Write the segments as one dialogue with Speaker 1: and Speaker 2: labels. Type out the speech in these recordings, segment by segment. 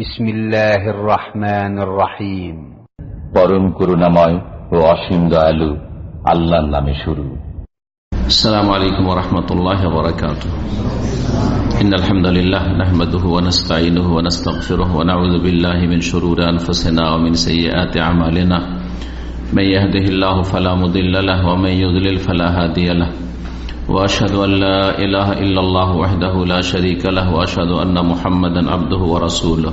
Speaker 1: বিসমিল্লাহির রহমানির রহিম
Speaker 2: পরম করুণাময় ও অসীম দয়ালু আল্লাহর নামে শুরু
Speaker 3: السلام عليكم ورحمة الله وبركاته إن الحمد لله نحمده ونستعينه ونستغفره ونعوذ بالله من شرور أنفسنا ومن سيئات أعمالنا من يهده الله فلا مضل له ومن يضلل فلا هادي له وأشهد أن لا إله إلا الله وحده لا شريك له وأشهد أن محمدا عبده ورسوله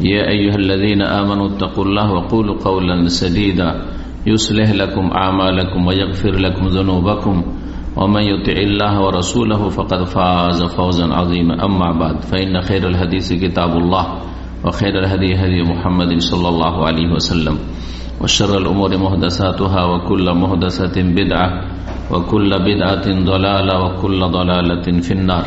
Speaker 3: يا أيها الذين آمنوا اتقوا الله وقولوا قولا سديدا يصلح لكم أعمالكم ويغفر لكم ذنوبكم ومن يطع الله ورسوله فقد فاز فوزا عظيما أما بعد فإن خير الحديث كتاب الله وخير الهدي هدي محمد صلى الله عليه وسلم وشر الأمور مهدساتها وكل مهدسة بدعة وكل بدعة ضلالة وكل ضلالة في النار.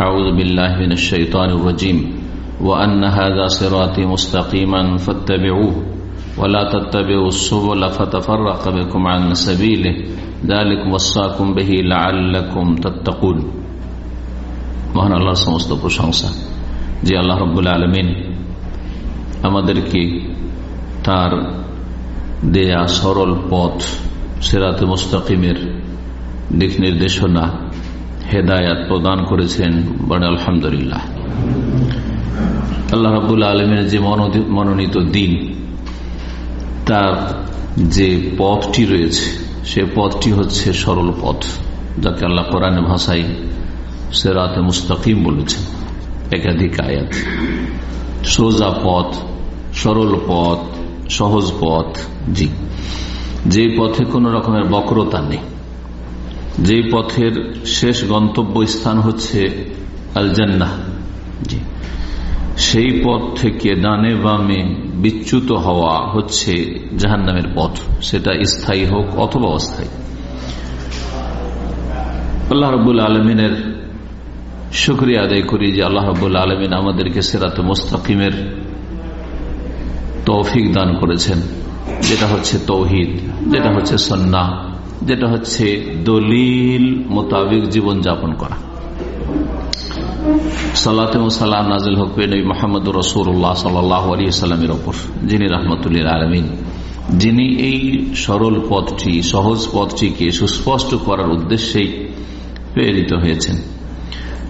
Speaker 3: أعوذ بالله من الشيطان الرجيم. وأن هذا صراطي مستقيما فاتبعوه ولا تتبعوا السبل فتفرق بكم عن سبيله ذلك وصاكم به لعلكم تتقون মহান আল্লাহর সমস্ত প্রশংসা যে আল্লাহ রব্বুল আলমিন আমাদেরকে তার দেয়া সরল পথ সেরাতে মুস্তাকিমের দিক নির্দেশনা হেদায়াত প্রদান করেছেন বড় আলহামদুলিল্লাহ আল্লাহ রবুল আলমের যে মনোনীত দিন, তার যে পথটি রয়েছে, সে পথটি হচ্ছে সরল পথ, যাকে আল্লাহ কোরআন ভাষায় সেরাতে মুস্তাকিম বলেছেন, একাধিক আয়াত। সোজা পথ, সরল পথ, সহজ পথ, জি। যে পথে কোনো রকমের বক্রতা নেই, যে পথের শেষ গন্তব্য স্থান হচ্ছে আলজান্না জি। সেই পথ থেকে ডানে বামে বিচ্যুত হওয়া হচ্ছে জাহান নামের পথ। সেটা স্থায়ী হোক অথবা অস্থায়ী। আল্লাহ রবুল আলমিনের শুক্রিয়া আদায় করি যে আল্লাহ রবুল আলমিন আমাদেরকে সেরাতে মোস্তাকিমের তৌফিক দান করেছেন। যেটা হচ্ছে তৌহিদ, যেটা হচ্ছে সন্না যেটা হচ্ছে দলিল মোতাবিক জীবন যাপন করা। সালাতে সালাম নাজিল হক নবী মোহাম্মদ রসুল্লাহ ওপর, যিনি রহমতুল্লিল আলমিন। যিনি এই সরল পথটি, সহজ পথটিকে সুস্পষ্ট করার উদ্দেশ্যেই প্রেরিত হয়েছেন।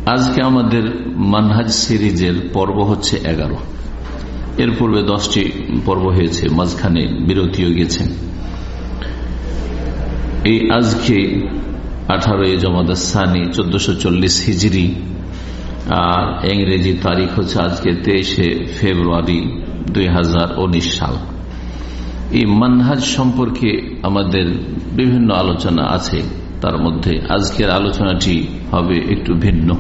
Speaker 3: আজকে আমাদের মানহাজ সিরিজের পর্ব হচ্ছে এগারো। এর পূর্বে দশটি পর্ব হয়েছে, মাঝখানে বিরতিও গেছেন। এই আজকে আঠারোই জমাদানি চোদ্দশো চল্লিশ হিজড়ি ইংরেজি তারিখ হচ্ছে আজকে তেইশে ফেব্রুয়ারি দুই হাজার উনিশ সাল। এই মানহাজ সম্পর্কে আমাদের বিভিন্ন আলোচনা আছে, তার মধ্যে আজকের আলোচনাটি হবে একটু ভিন্ন।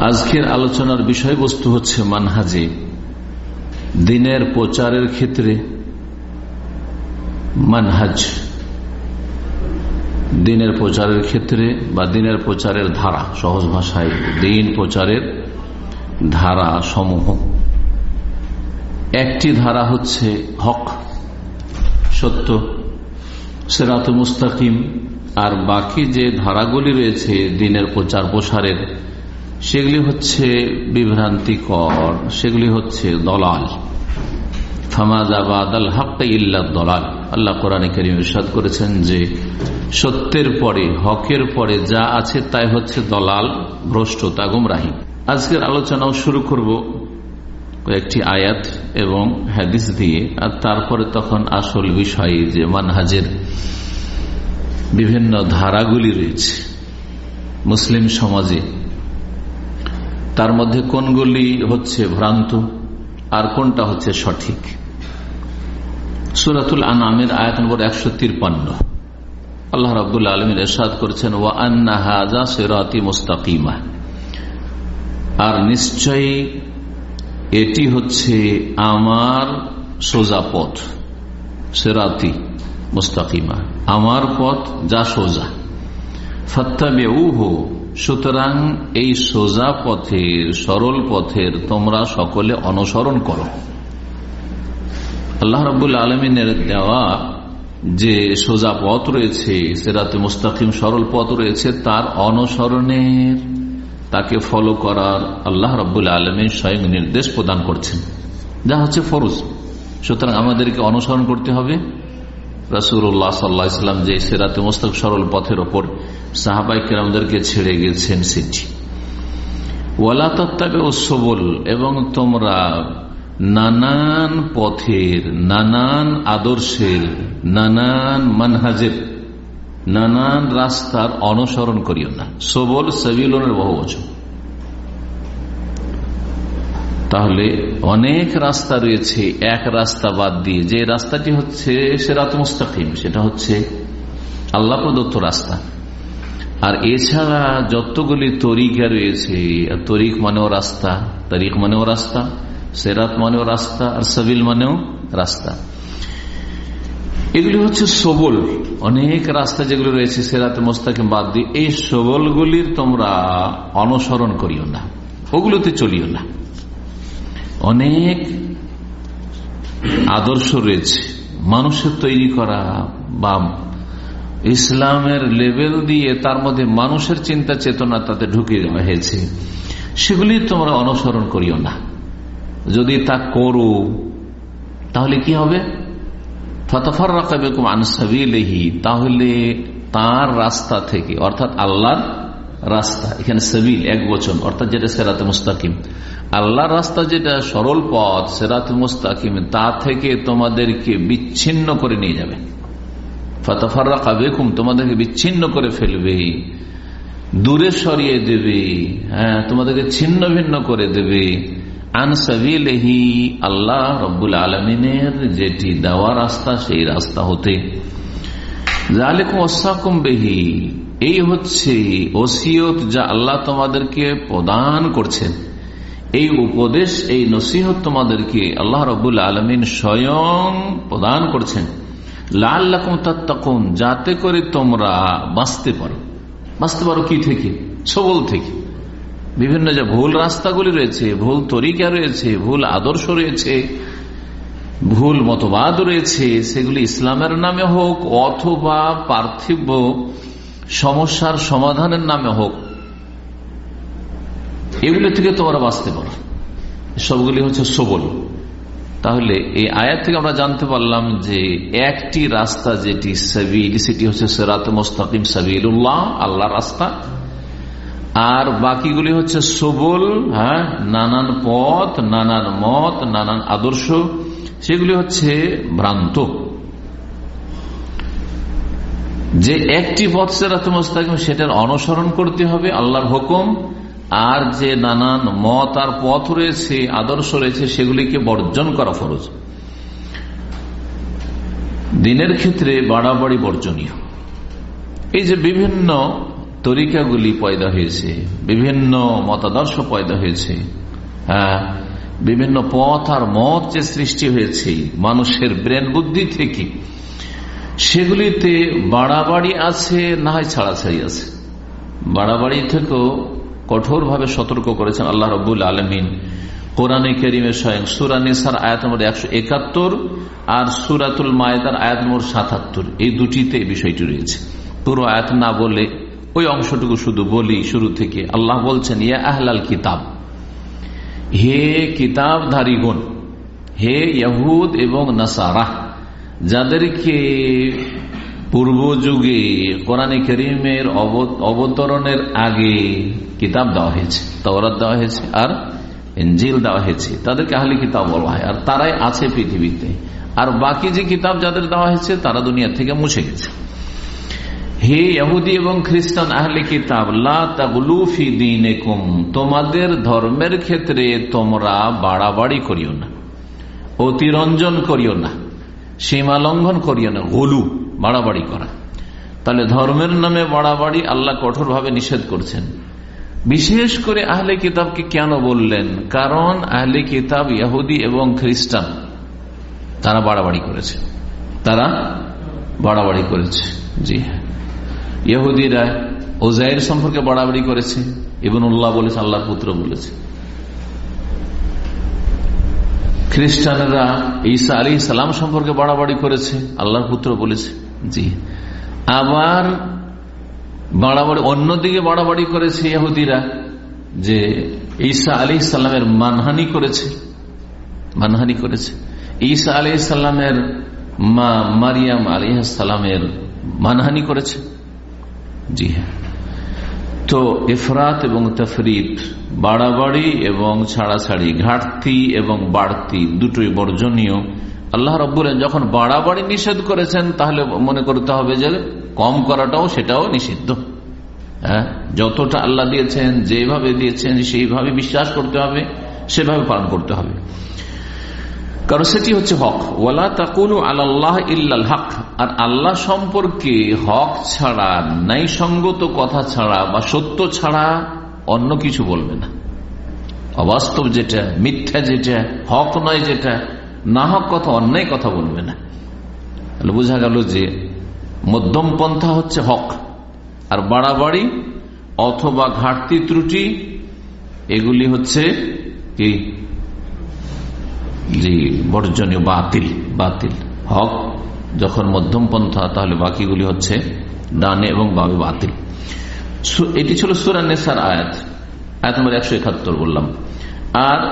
Speaker 3: আজকের আলোচনার বিষয়বস্তু হচ্ছে মানহাজে দিনের প্রচারের ক্ষেত্রে মানহাজ দিনের প্রচারের ক্ষেত্রে বা দিনের প্রচারের ধারা, সহজ ভাষায়, দিন প্রচারের ধারা সমূহ। একটি ধারা হচ্ছে হক, সত্য, সেরাত মুস্তাকিম, আর বাকি যে ধারাগুলি রয়েছে দিনের প্রচার প্রসারের, সেগুলি হচ্ছে বিভ্রান্তিকর, সেগুলি হচ্ছে দলাল। ফামাদাবাদ আল হক ইল্লা দলাল। আল্লাহ কোরআন করিম ইরশাদ করেছেন যে, সত্যের পরে, হকের পরে যা আছে তাই হচ্ছে দলাল, ভ্রষ্ট ভ্রষ্টতা গুমরাহি। আজকের আলোচনাও শুরু করব কয়েকটি আয়াত এবং হাদিস দিয়ে, আর তারপরে তখন আসল বিষয় যে মানহাজের বিভিন্ন ধারাগুলি রয়েছে মুসলিম সমাজে। তার মধ্যে কোনগুলি হচ্ছে ভ্রান্ত আর কোনটা হচ্ছে সঠিক? সুরাতুল আনামের আয়াত নম্বর একশো তিরপান্ন আল্লাহ রাবুল আলমীর এরশাদ করেছেন, ওয়া আন্না হাজা সেরাতি মুস্তাকিমা। আর নিশ্চয়ই এটি হচ্ছে আমার সোজা পথ, সেরাতি মুস্তাকিমা। আমার পথ যা সোজা। ফত্তাবে হো সুতরাং এই সোজা পথের, সরল পথের তোমরা সকলে অনুসরণ করো। আল্লাহ রবুল আলমিনের দেওয়া যে সোজা পথ রয়েছে, সেরাতে মুস্তাকিম সরল পথ রয়েছে, তার অনুসরণের, তাকে ফলো করার আল্লাহ রব্বুল আলমী স্বয়ং নির্দেশ প্রদান করছেন। যা হচ্ছে ফরজ। সুতরাং আমাদেরকে অনুসরণ করতে হবে। রাসুল্লাহ সাল্লাহ ইসলাম যে সেরাতে মুস্তাক সরল পথের ওপর সাহাবাই কেরামদেরকে ছেড়ে গেছেন সেটি ওয়ালা তত্ত্বে ও সবল এবং তোমরা নানান পথের, নানান আদর্শের, নানান মানহাজের, নানান রাস্তার অনুসরণ করিও না। সবল সাবিলনের বহু বছর তাহলে অনেক রাস্তা রয়েছে, এক রাস্তা বাদ দিয়ে। যে রাস্তাটি হচ্ছে সেরাত মুস্তাকিম, সেটা হচ্ছে আল্লাহ প্রদত্ত রাস্তা। আর এছাড়া যতগুলি তরিকা রয়েছে, তরিক মানেও রাস্তা, তারিখ মানেও রাস্তা সেরাত মানেও রাস্তা, আর সাবিল মানেও রাস্তা। এগুলি হচ্ছে সবল। অনেক রাস্তা যেগুলো রয়েছে সেরাতে মোস্তাকে বাদ দিয়ে, এই সবলগুলির তোমরা অনুসরণ করিও না। ওগুলোতে চলিও না। অনেক আদর্শ রয়েছে। মানুষের তৈরি করা বা ইসলামের লেভেল দিয়ে তার মধ্যে মানুষের চিন্তা চেতনা তাতে ঢুকে হয়েছে। সেগুলি তোমরা অনুসরণ করিও না। যদি তা করো, তাহলে কি হবে? তাহলে তার রাস্তা থেকে, অর্থাৎ আল্লাহর রাস্তা, এখানে সাবিল, এক বচন, অর্থাৎ যেটা সেরাতে মুস্তাকিম। আল্লাহর রাস্তা যেটা সরল পথ, সেরাতে মুস্তাকিম, তা থেকে তোমাদেরকে বিচ্ছিন্ন করে নিয়ে যাবে। তোমাদেরকে বিচ্ছিন্ন করে ফেলবে, দূরে সরিয়ে দেবে হ্যাঁ তোমাদেরকে ছিন্ন ভিন্ন করে দেবে। আনসাবিলেহি আল্লাহ রব্বুল আলমিনের যেটি দেওয়া রাস্তা, সেই রাস্তা হতে। বেহি, এই হচ্ছে ওসিয়ত যা আল্লাহ তোমাদেরকে প্রদান করছেন। এই উপদেশ, এই নসিহত তোমাদেরকে আল্লাহ রবুল আলমিন স্বয়ং প্রদান করছেন। লাল তত্তাকুন, যাতে করে তোমরা বাঁচতে পারো। বাঁচতে পারো কি থেকে? সবল থেকে। বিভিন্ন যে ভুল রাস্তাগুলি রয়েছে, ভুল তরিকা রয়েছে, ভুল আদর্শ রয়েছে, ভুল মতবাদ রয়েছে, সেগুলি ইসলামের নামে হোক অথবা পার্থিব সমস্যার সমাধানের নামে হোক, এগুলি থেকে তোমরা বাঁচতে পারো সবগুলি হচ্ছে সবল। তাহলে এই আয়াত থেকে আমরা জানতে পারলাম যে একটি রাস্তা যেটি সাবিল, সেটি হচ্ছে সেরাত মোস্তাকিম সাবিল্লাহ আল্লাহ রাস্তা। আর বাকিগুলি হচ্ছে সবল হ্যাঁ নানান পথ, নানান মত, নানান আদর্শ, সেগুলি হচ্ছে ভ্রান্ত। যে একটি পথ সেরাত মোস্তাকিম, সেটার অনুসরণ করতে হবে, আল্লাহর হুকুম, আর যে নানান মত আর পথ রয়েছে, আদর্শ রয়েছে, সেগুলিকে বর্জন করা ফরজ। দিনের ক্ষেত্রে বাড়াবাড়ি বর্জনীয়। এই যে বিভিন্ন তরিকাগুলি পয়দা হয়েছে, বিভিন্ন মতাদর্শ পয়দা হয়েছে হ্যাঁ বিভিন্ন পথ আর মত যে সৃষ্টি হয়েছে, মানুষের ব্রেন বুদ্ধি থেকে, সেগুলিতে বাড়াবাড়ি আছে, না হয় ছাড়াছাড়ি আছে। বাড়াবাড়ি থেকেও কঠোরভাবে সতর্ক করেছেন আল্লাহ রবুল আলমিন। কোরআনে করিমের স্বয়ং সুরানিসার আয়াত নম্বর একশো একাত্তর আর সুরাতুল মায়দার আয়াত নম্বর সাতাত্তর। এই দুটিতে বিষয়টি রয়েছে। পুরো আয়াত না বলে ওই অংশটুকু শুধু বলি, শুরু থেকে। আল্লাহ বলছেন, ইয়া আহলাল কিতাব। হে কিতাব ধারিগুন হে ইয়াহুদ এবং নাসারা, যাদেরকে পূর্ব যুগে কোরআন করিমের অবতরণের আগে কিতাব দেওয়া হয়েছে, তওরাত দেওয়া হয়েছে আর এঞ্জিল দেওয়া হয়েছে, তাদেরকে আহলি কিতাব বলা হয়। আর তারাই আছে পৃথিবীতে। আর বাকি যে কিতাব যাদের দেওয়া হয়েছে, তারা দুনিয়া থেকে মুছে গেছে। হে ইহুদি এবং খ্রিস্টান আহলে কিতাব লাফি দিন তোমাদের ধর্মের ক্ষেত্রে তোমরা বাড়াবাড়ি করিও না, অতিরঞ্জন করিও না, সীমা লঙ্ঘন করিও না, গলু, বাড়াবাড়ি করা। তাহলে ধর্মের নামে বাড়াবাড়ি আল্লাহ কঠোরভাবে নিষেধ করছেন। বিশেষ করে আহলে কিতাবকে কেন বললেন? কারণ আহলে কিতাব ইহুদি এবং খ্রিস্টান, তারা বাড়াবাড়ি করেছে। তারা বাড়াবাড়ি করেছে। জি হ্যাঁ। ইহুদিরা ওজাইর সম্পর্কে বাড়াবাড়ি করেছে এবং উল্লাহ বলেছে, আল্লাহর পুত্র বলেছে। খ্রিস্টানরা ঈসা আলী সালাম সম্পর্কে বাড়াবাড়ি করেছে, আল্লাহর পুত্র বলেছে, জি। আবার বাড়াবাড়ি অন্যদিকে বাড়াবাড়ি করেছে ইহুদিরা যে ঈসা আলী সাল্লামের মানহানি করেছে মানহানি করেছে। ঈসা আলী সাল্লামের মা মারিয়াম আলী সালামের মানহানি করেছে। জি হ্যাঁ। তো এফরাত এবং তফরিদ বাড়াবাড়ি এবং ছাড়াছাড়ি, ঘাটতি এবং বাড়তি দুটোই বর্জনীয়। আল্লাহ রব্বুল যখন বাড়াবাড়ি নিষেধ করেছেন, তাহলে মনে করতে হবে যে কম করাটাও সেটাও নিষিদ্ধ। হ্যাঁ? যতটা আল্লাহ দিয়েছেন, যেভাবে দিয়েছেন, সেইভাবে বিশ্বাস করতে হবে, সেভাবে পালন করতে হবে। কারণ সেটি হচ্ছে হক। ওয়ালা তাকুলু আল্লাহ ইল্লাল হক। আর আল্লাহ সম্পর্কে হক ছাড়া নাই সঙ্গত কথা ছাড়া বা সত্য ছাড়া অন্য কিছু বলবে না। অবাস্তব যেটা, মিথ্যা যেটা, হক নয় যেটা, না হক কথা, অন্যায় কথা বলবে না। বোঝা গেল যে মধ্যম পন্থা হচ্ছে হক। আর বাড়াবাড়ি অথবা ঘাটতি ত্রুটি, এগুলি হচ্ছে কি? জি বর্জনীয় বাতিল বাতিল। হক যখন মধ্যম পন্থা, তাহলে বাকিগুলি হচ্ছে ডানে এবং বাবে বাতিল। এটি ছিল সুরা নেসার আয়াত। আয়াত নম্বর একশো একাত্তর বললাম। আর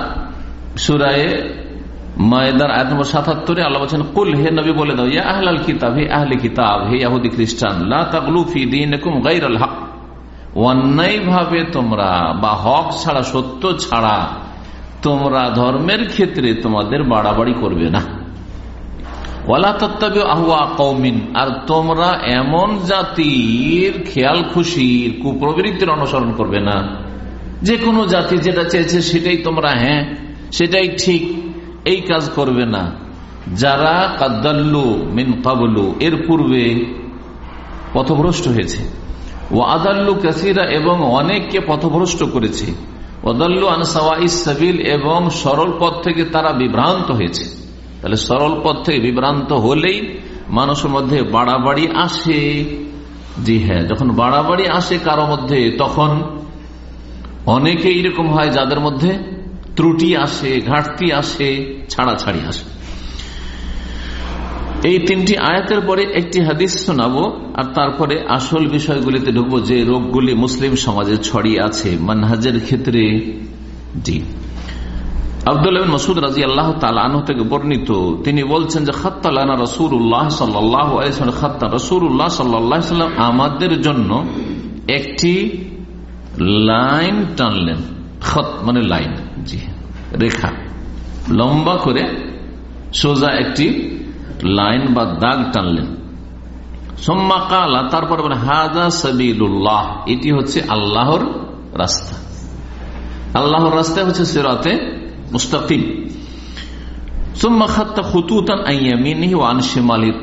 Speaker 3: সুরায় মায়েদার আয়াত নম্বর সাতাত্তরে আল্লাহ বলছেন, কুল হে নবী বলে দাও, ইয়া আহলাল কিতাব, হে আহলে কিতাব, হে ইয়াহুদি খ্রিস্টান, লা তাগলু ফি দীনিকুম গায়রাল হক। অন্যায় ভাবে তোমরা বা হক ছাড়া সত্য ছাড়া তোমরা ধর্মের ক্ষেত্রে তোমাদের বাড়াবাড়ি করবে না। কৌমিন আর তোমরা এমন জাতির খেয়াল খুশির কুপ্রবৃত্তির অনুসরণ করবে না। যে কোনো জাতি যেটা চেয়েছে সেটাই তোমরা হ্যাঁ সেটাই ঠিক, এই কাজ করবে না। যারা কাদ্দাল্লু মিন কাবলু, এর পূর্বে পথভ্রষ্ট হয়েছে। ও আদাল্লু কাসিরা, এবং অনেককে পথভ্রষ্ট করেছে। এবং সরল পথ থেকে তারা বিভ্রান্ত হয়েছে। তাহলে সরল পথ থেকে বিভ্রান্ত হলেই মানুষের মধ্যে বাড়াবাড়ি আসে। জি হ্যাঁ যখন বাড়াবাড়ি আসে কারও মধ্যে, তখন অনেকে এরকম হয় যাদের মধ্যে ত্রুটি আসে, ঘাটতি আসে, ছাড়াছাড়ি আসে। এই তিনটি আয়াতের পরে একটি হাদিস শোনাবো, আর তারপরে আসল বিষয়গুলিতে ঢুকবো যে রোগগুলি মুসলিম সমাজে ছড়িয়ে আছে মানহাজের ক্ষেত্রে জি। মসুদ আল্লাহ থেকে বর্ণিত, তিনি বলছেন যে, খাত্তা সাল্লাম আমাদের জন্য একটি লাইন টানলেন। খত মানে লাইন, জি, রেখা। লম্বা করে সোজা একটি লাইন বা দাগ টানলেন। সোম্মা কালা, তারপরে হাজা সাবিল্লাহ এটি হচ্ছে আল্লাহর রাস্তা। আল্লাহর রাস্তা হচ্ছে সেরাতে মুস্তাকিম।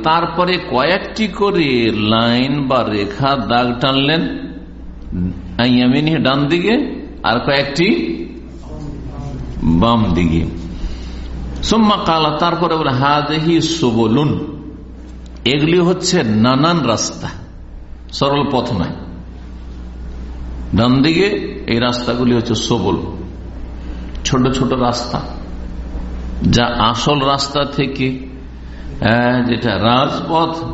Speaker 3: তারপরে কয়েকটি করে লাইন বা রেখা দাগ টানলেন। ডান দিকে আর কয়েকটি বাম দিকে। সোম্মা কালা, তারপরে বলে হাদেহি সুবলুন। এগুলি হচ্ছে নানান রাস্তা। সরল পথ নয়। ডান দিকে এই রাস্তাগুলি হচ্ছে সবল। ছোট ছোট রাস্তা। যা আসল রাস্তা থেকে যেটা রাজপথ,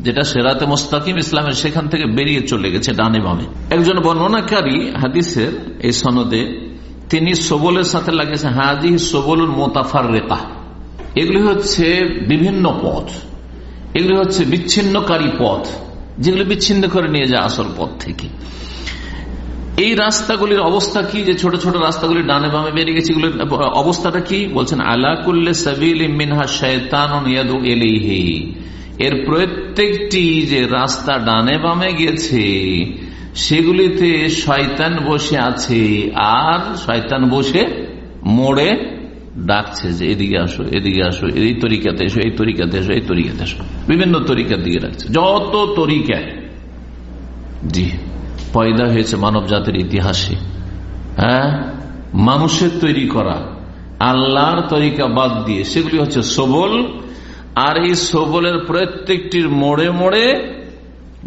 Speaker 3: যেটা সেরাতে মোস্তাকিম ইসলামের সেখান থেকে বেরিয়ে চলে গেছে ডানে বামে। একজন বর্ণনাকারী হাদিসের এই সনদে তিনি সবলের সাথে লাগিয়েছেন হাজি সবল মোতাফার রেতা এগুলি হচ্ছে বিভিন্ন পথ। এগুলি হচ্ছে বিচ্ছিন্নকারী পথ। যেগুলি বিচ্ছিন্ন করে নিয়ে যায় আসল পথ থেকে। এই রাস্তাগুলির অবস্থা কি? যে ছোট ছোট রাস্তাগুলি ডানে বামে বেরিয়ে গেছে অবস্থাটা কি? বলছেন আলাকুল্লে সাবিল মিনহা শৈতান এর প্রত্যেকটি যে রাস্তা ডানে বামে গেছে সেগুলিতে শয়তান বসে আছে, আর শয়তান বসে মোড়ে ডাকছে যে, এদিকে আসো এদিকে আসো, এই তরিকাতে এসো, এই তরিকাতে এসো, এই তরিকাতে এসো। বিভিন্ন তরিকার দিকে ডাকছে, যত তরিকায় জি, পয়দা হয়েছে মানব জাতির ইতিহাসে। হ্যাঁ? মানুষের তৈরি করা, আল্লাহর তরিকা বাদ দিয়ে, সেগুলি হচ্ছে সবল। আর এই সবলের প্রত্যেকটির মোড়ে মোড়ে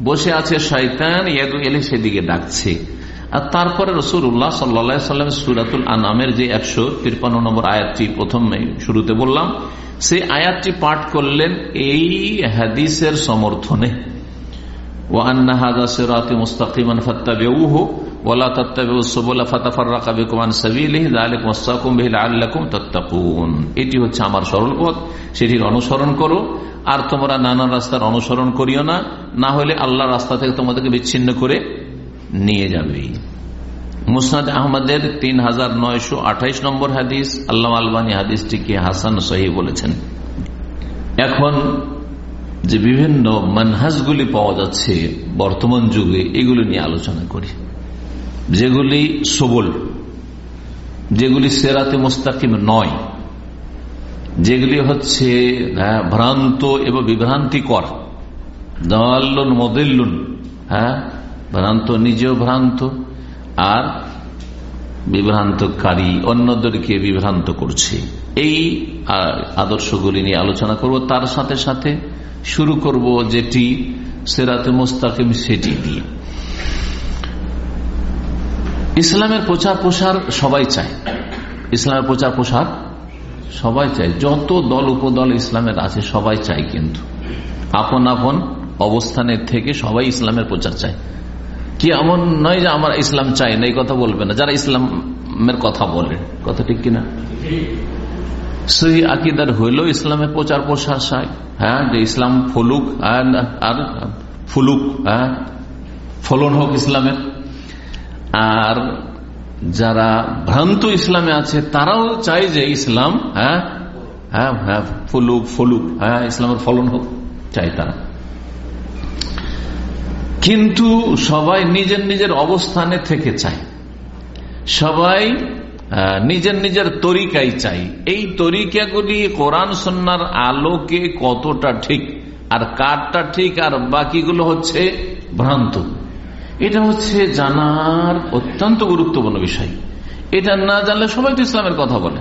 Speaker 3: বসে আছে শয়তান, ইয়াদু এলে সেদিকে ডাকছে। আর তারপরে রসুল উল্লাহ সাল্লাম সুরাতুল আনামের যে একশো তিরপান্ন নম্বর আয়াতটি প্রথম শুরুতে বললাম সেই আয়াতটি পাঠ করলেন এই হাদিসের সমর্থনে। ও আন্না হাজা সেরাতে মুস্তাকিমান ফাত্তাবিউহু ওয়ালা তাত্তাবিউ সুবুলা ফাতাফাররাকা বিকুম আন সাবিলিহি যালিকুম ওয়াসাকুম বিহি লাআল্লাকুম তাত্তাকুন এটি হচ্ছে আমার সরল পথ সেটির অনুসরণ করো। আর তোমরা নানা রাস্তার অনুসরণ করিও না। না হলে আল্লাহ রাস্তা থেকে তোমাদেরকে বিচ্ছিন্ন করে নিয়ে যাবে। মুসনাদ আহমদের তিন হাজার নয়শো আঠাইশ নম্বর হাদিস আল্লাহ আলবানী হাদিসটিকে হাসান সহি বলেছেন। এখন যে বিভিন্ন মানহাজগুলি পাওয়া যাচ্ছে বর্তমান যুগে, এগুলি নিয়ে আলোচনা করি। যেগুলি সবল যেগুলি সেরাতে মোস্তাকিম নয় যেগুলি হচ্ছে হ্যাঁ, ভ্রান্ত এবং বিভ্রান্তিকর। দল্লুন মদিল্লুন হ্যাঁ ভ্রান্ত নিজেও ভ্রান্ত আর বিভ্রান্তকারী অন্যদেরকে বিভ্রান্ত করছে। এই আদর্শগুলি নিয়ে আলোচনা করব। তার সাথে সাথে শুরু করব যেটি সেরাতে মোস্তাকিম সেটি দিয়ে। ইসলামের প্রচার প্রসার সবাই চায়। ইসলামের প্রচার প্রসার সবাই চায়। যত দল, উপদল ইসলামের আছে, সবাই চায় কিন্তু। আপন আপন অবস্থানের থেকে সবাই ইসলামের প্রচার চায়। কি এমন নয় যে আমার ইসলাম চাই না, এই কথা বলবে না। যারা ইসলামের কথা বলে, কথা ঠিক কিনা? সহি আকিদার হইলেও ইসলামের প্রচার প্রসার চায়। হ্যাঁ যে ইসলাম ফলুক আর ফুলুক হ্যাঁ ফলন হোক ইসলামের। আর যারা ভ্রান্ত ইসলামে আছে, তারাও চায় যে ইসলাম হ্যাঁ হ্যাঁ হ্যাঁ ফুলুক, ফলুক হ্যাঁ ইসলামের ফলন হোক চাই তারা। কিন্তু সবাই নিজের নিজের অবস্থানে থেকে চায়। সবাই নিজের নিজের তরিকাই চাই এই তরিকাগুলি কোরআন সন্ন্যার আলোকে কতটা ঠিক, আর কারটা ঠিক, আর বাকিগুলো হচ্ছে ভ্রান্ত। এটা হচ্ছে জানার অত্যন্ত গুরুত্বপূর্ণ বিষয়। এটা না জানলে সবাই তো ইসলামের কথা বলে।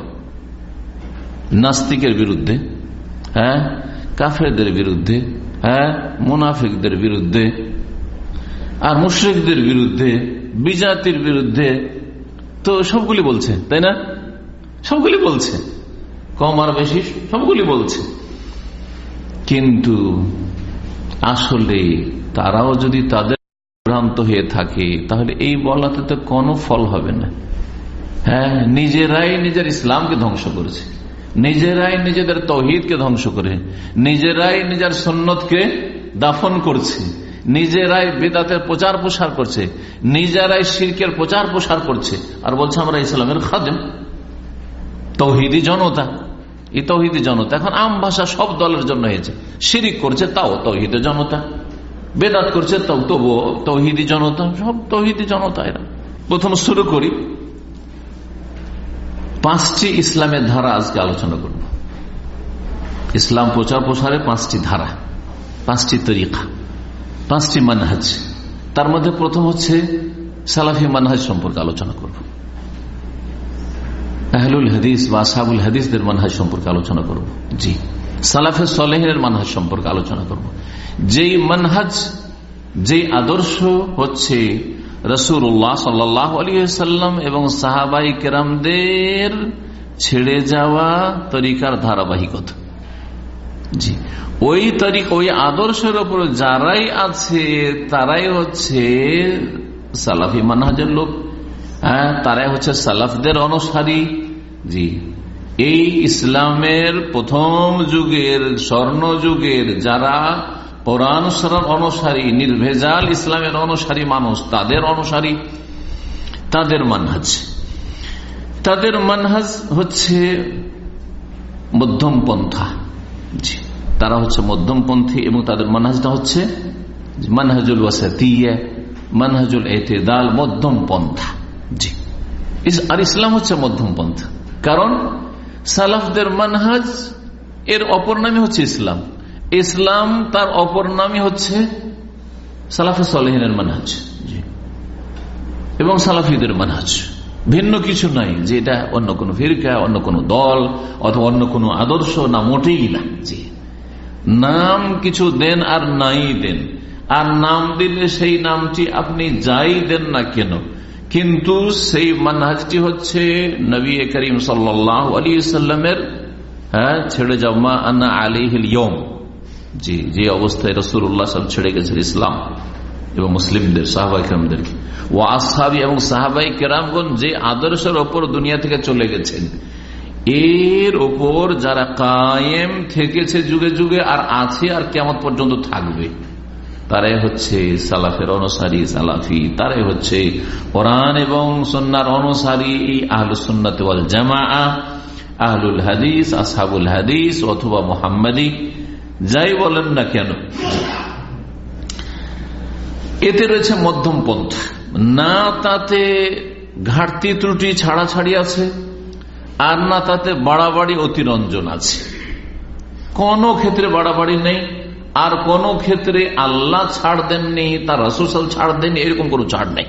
Speaker 3: নাস্তিকের বিরুদ্ধে হ্যাঁ? কাফেরদের বিরুদ্ধে হ্যাঁ? মুনাফিকদের বিরুদ্ধে, আর মুশ্রিকদের বিরুদ্ধে, বিজাতির বিরুদ্ধে, তো সবগুলি বলছে, তাই না? সবগুলি বলছে। কম আর বেশি সবগুলি বলছে। কিন্তু আসলে তারাও যদি তাদের ভ্রান্ত হয়ে থাকে, তাহলে এই বলাতে তো কোনো ফল হবে না। হ্যাঁ নিজেরাই নিজের ইসলামকে ধ্বংস করেছে। নিজেরাই নিজেদের তহিদকে ধ্বংস করে, নিজেরাই নিজের সন্ন্যতকে দাফন করছে, নিজেরাই বেদাতের প্রচার প্রসার করছে, নিজেরাই শিরকের প্রচার প্রসার করছে। আর বলছে আমরা ইসলামের খাদেম। তৌহিদি জনতা। এই তৌহিদি জনতা, এখন আম ভাষা সব দলের জন্য হয়েছে। শিরিক করছে, তাও তৌহিদি জনতা। বেদাত করছে তবুও তৌহিদি জনতা, সব তৌহিদি জনতা এরা। প্রথম শুরু করি। পাঁচটি ইসলামের ধারা আজকে আলোচনা করব। ইসলাম প্রচার প্রসারে পাঁচটি ধারা, পাঁচটি তরিকা, পাঁচটি মানহাজ। তার মধ্যে প্রথম হচ্ছে সালাফি মানহাজ সম্পর্কে আলোচনা করব। আহলুল হাদিস বা সাবুল হাদিসদের মানহাজ সম্পর্কে আলোচনা করব। জি। সালাফে সলেহের মানহাজ সম্পর্কে আলোচনা করব। যেই মানহাজ, যেই আদর্শ হচ্ছে রসুল্লাহ সাল্লাহ আলিয়াল্লাম এবং সাহাবাই কেরামদের ছেড়ে যাওয়া তরিকার ধারাবাহিকতা। জি, ওই তারিখ ওই আদর্শের ওপর যারাই আছে, তারাই হচ্ছে সালাফি মানহাজের লোক। হ্যাঁ তারাই হচ্ছে সালাফদের অনুসারী। জি এই ইসলামের প্রথম যুগের স্বর্ণ যুগের যারা কোরআন অনুসারী, নির্ভেজাল ইসলামের অনুসারী মানুষ, তাদের অনুসারী, তাদের মানহাজ। তাদের মানহাজ হচ্ছে মধ্যম পন্থা জি, তারা হচ্ছে মধ্যমপন্থী এবং তাদের মানহাজটা হচ্ছে মানহাজুল ওয়াসাতিয়া, মানহাজুল এতেদাল মধ্যম পন্থা জি, আর ইসলাম হচ্ছে মধ্যম পন্থা কারণ সালাফদের মানহাজ, এর অপর নামই হচ্ছে ইসলাম। ইসলাম তার অপর নামই হচ্ছে সালাফে সালেহিনের মানহাজ। এবং সালাফিদের মানহাজ। ভিন্ন কিছু নাই যে এটা অন্য কোনো ফিরকা, অন্য কোনো দল, অথবা অন্য কোনো আদর্শ, না মোটেই না। নাম কিছু দেন আর নাই দেন। আর নাম দিলে সেই নামটি আপনি যাই দেন না কেন কিন্তু সেই মানহাজটি হচ্ছে নবী করিম সাল্লাহ আলী সাল্লামের হ্যাঁ ছেড়ে যাও, মা আন্না আলী ইয়ম জি, যে অবস্থায় রসুল্লাহ সব ছেড়ে গেছেন ইসলাম এবং মুসলিমদের সাহাবাই কেরামদেরকে ও আসাবি এবং সাহাবাই কেরামগঞ্জ যে আদর্শের ওপর দুনিয়া থেকে চলে গেছেন, এর ওপর যারা কায়েম থেকেছে যুগে যুগে, আর আছে আর কেমন পর্যন্ত থাকবে। তারাই হচ্ছে সালাফের অনুসারী, সালাফি। তারাই হচ্ছে কোরআন এবং সন্ন্যার অনুসারী আহলুসন্নাত জামা আহলুল হাদিস, আসহাবুল হাদিস অথবা মোহাম্মদী, যাই বলেন না কেন। এতে রয়েছে মধ্যম পন্থা। না তাতে ঘাটতি ত্রুটি ছাড়াছাড়ি আছে, আর না তাতে বাড়াবাড়ি অতিরঞ্জন আছে। কোন ক্ষেত্রে বাড়াবাড়ি নেই। আর কোন ক্ষেত্রে আল্লাহ ছাড় দেননি, তার রসুসাল ছাড় দেননি, এরকম কোন ছাড় নেই।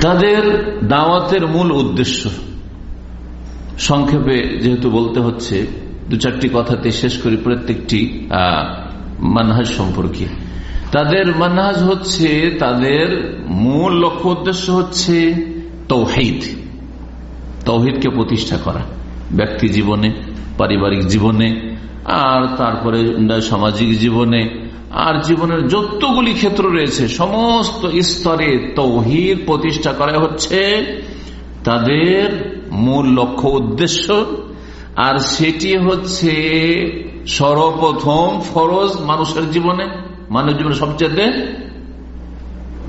Speaker 3: তাদের দাওয়াতের মূল উদ্দেশ্য, সংক্ষেপে যেহেতু বলতে হচ্ছে, দু চারটি কথাতে শেষ করি প্রত্যেকটি মানহাজ সম্পর্কে। তাদের মানহাজ হচ্ছে, তাদের মূল লক্ষ্য উদ্দেশ্য হচ্ছে তৌহিদ। তৌহিদকে প্রতিষ্ঠা করা, ব্যক্তি জীবনে পারিবারিক জীবনে, আর তারপরে সামাজিক জীবনে, আর জীবনের যতগুলি ক্ষেত্র রয়েছে, সমস্ত স্তরে তৌহিদ প্রতিষ্ঠা করা হচ্ছে। তাদের মূল লক্ষ্য, উদ্দেশ্য, আর সেটি হচ্ছে সর্বপ্রথম ফরজ মানুষের জীবনে। মানব জীবনে সবচেয়ে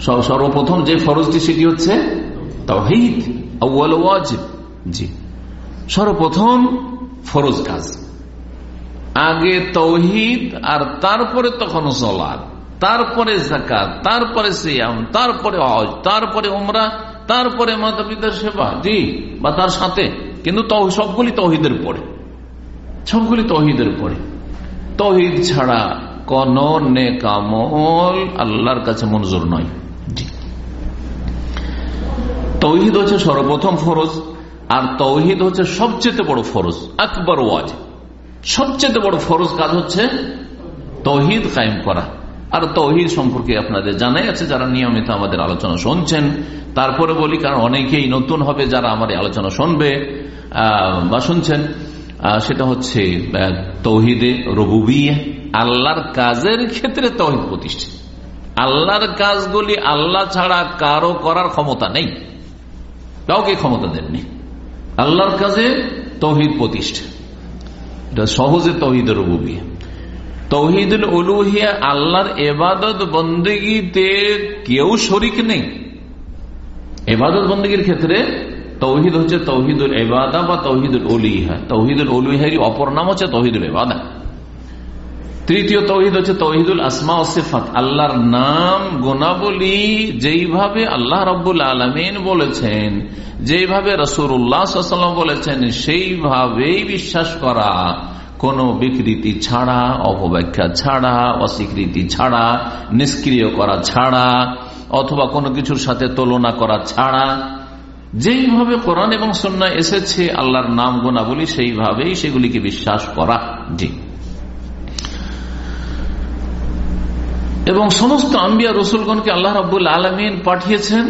Speaker 3: সর্বপ্রথম যে ফরজটি, সেটি হচ্ছে তহিদ জি। সর্বপ্রথম ফরজ কাজ। আগে তৌহিদ আর তারপরে তখন সলাদ তারপরে জাকাত তারপরে সিয়াম, তারপরে হজ, তারপরে উমরা, তারপরে মাতা পিতার সেবা, জি, বা তার সাথে। কিন্তু সবগুলি তহিদের পরে। সবগুলি তহিদের পরে। তহিদ ছাড়া কোন নেকামল আল্লাহর কাছে মঞ্জুর নয়। তৌহিদ হচ্ছে সর্বপ্রথম ফরজ। আর তৌহিদ হচ্ছে সবচেয়ে বড় ফরজ, আকবর ওয়াজ। সবচেয়ে বড় ফরজ কাজ হচ্ছে তৌহিদ কায়েম করা। আর তৌহিদ সম্পর্কে আপনাদের জানাই আছে, যারা নিয়মিত আমাদের আলোচনা শুনছেন। তারপরে বলি, কারণ অনেকেই নতুন হবে যারা আমার আলোচনা শুনবে বা শুনছেন। সেটা হচ্ছে তৌহিদে রবুবিয়া আল্লাহর কাজের ক্ষেত্রে তৌহিদ প্রতিষ্ঠা আল্লাহর কাজগুলি আল্লাহ ছাড়া কারও করার ক্ষমতা নেই। কাউকে ক্ষমতা দেননি। আল্লাহর কাজে তৌহিদ প্রতিষ্ঠা। এটা সহজে তৌহিদের রবুবিয়া। তৌহিদুল উলুহিয়া, আল্লাহর এবাদত বন্দীতে কেউ শরিক নেই। এবাদত বন্দীর ক্ষেত্রে তৌহিদ হচ্ছে তৌহিদুল এবাদা বা তৌহিদুল উলিহা তৌহিদুল উলিহারি অপর নাম হচ্ছে তৌহিদুল এবাদা। তৃতীয় তৌহিদ হচ্ছে তৌহিদুল আসমা ও সিফাত। আল্লাহর নাম, গুণাবলী যেইভাবে আল্লাহ রব্বুল আলমিন বলেছেন, যেইভাবে রসুল্লাহাম বলেছেন, সেইভাবেই বিশ্বাস করা কোন বিকৃতি ছাড়া, অপব্যাখ্যা ছাড়া, অস্বীকৃতি ছাড়া, নিষ্ক্রিয় করা ছাড়া, অথবা কোনো কিছুর সাথে তুলনা করা ছাড়া। যেইভাবে কোরআন এবং সন্না এসেছে, আল্লাহর নাম, গুণাবলী, সেইভাবেই সেগুলিকে বিশ্বাস করা। জি। এবং সমস্ত আম্বিয়া রসুলগণকে আল্লাহ রাবুল আলমিন পাঠিয়েছেন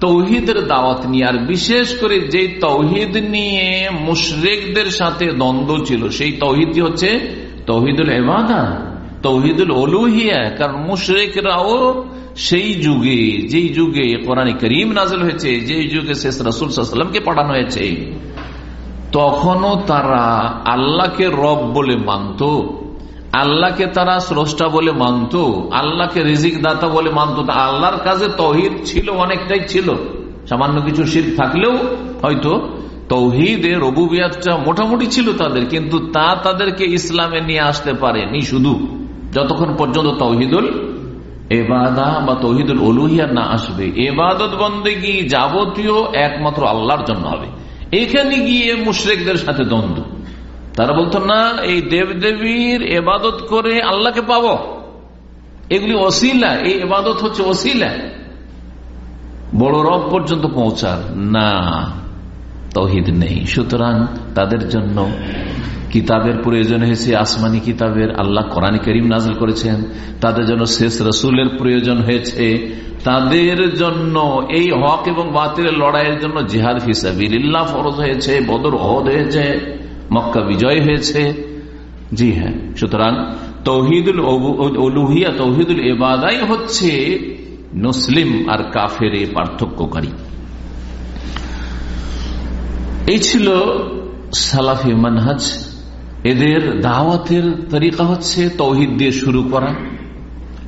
Speaker 3: তৌহিদের দাওয়াত নিয়ে। আর বিশেষ করে যে তৌহিদ নিয়ে মুশরেকদের সাথে দ্বন্দ্ব ছিল, সেই তৌহিদটি হচ্ছে তৌহিদুল এবাদা তৌহিদুল অলুহিয়া কারণ মুশরেকরাও সেই যুগে, যেই যুগে কোরআন করিম নাজল হয়েছে, যেই যুগে শেষ রাসুল সাল্লামকে পাঠানো হয়েছে, তখনও তারা আল্লাহকে রব বলে মানত। আল্লাহকে তারা স্রষ্টা বলে মানত, আল্লাহকে রিজিক দাতা বলে মানত আল্লাহর কাজে তহিদ ছিল, অনেকটাই ছিল। সামান্য কিছু শীত থাকলেও হয়তো তৌহিদে রবুবিয়াতটা মোটামুটি ছিল তাদের, কিন্তু তা তাদেরকে ইসলামে নিয়ে আসতে পারেনি শুধু। যতক্ষণ পর্যন্ত তৌহিদুল এবাদা বা তৌহিদুল অলুহিয়া না আসবে এবাদত বন্দেগি যাবতীয় একমাত্র আল্লাহর জন্য হবে। এখানে গিয়ে মুশ্রেকদের সাথে দ্বন্দ্ব। তারা বলতো, না, এই দেব দেবীর এবাদত করে আল্লাহকে পাব। এগুলি অসিলা এই এবাদত হচ্ছে অসিলা বড় রব পর্যন্ত পৌঁছার, না, তহিদ নেই। সুতরাং তাদের জন্য কিতাবের প্রয়োজন হয়েছে, আসমানি কিতাবের। আল্লাহ কোরআন করিম নাজল করেছেন, তাদের জন্য শেষ রসুলের প্রয়োজন হয়েছে। তাদের জন্য এই হক এবং বাতিলের লড়াইয়ের জন্য জিহাদ ফিসাবিল্লাহ ফরজ হয়েছে, বদর হদ হয়েছে। মক্কা বিজয় হয়েছে। জি হ্যাঁ সুতরাং তৌহিদুল তৌহিদুল এবাদাই হচ্ছে মুসলিম আর কাফের পার্থক্যকারী। এই ছিল সালাফি মানহাজ। এদের দাওয়াতের তরিকা হচ্ছে তৌহিদ দিয়ে শুরু করা।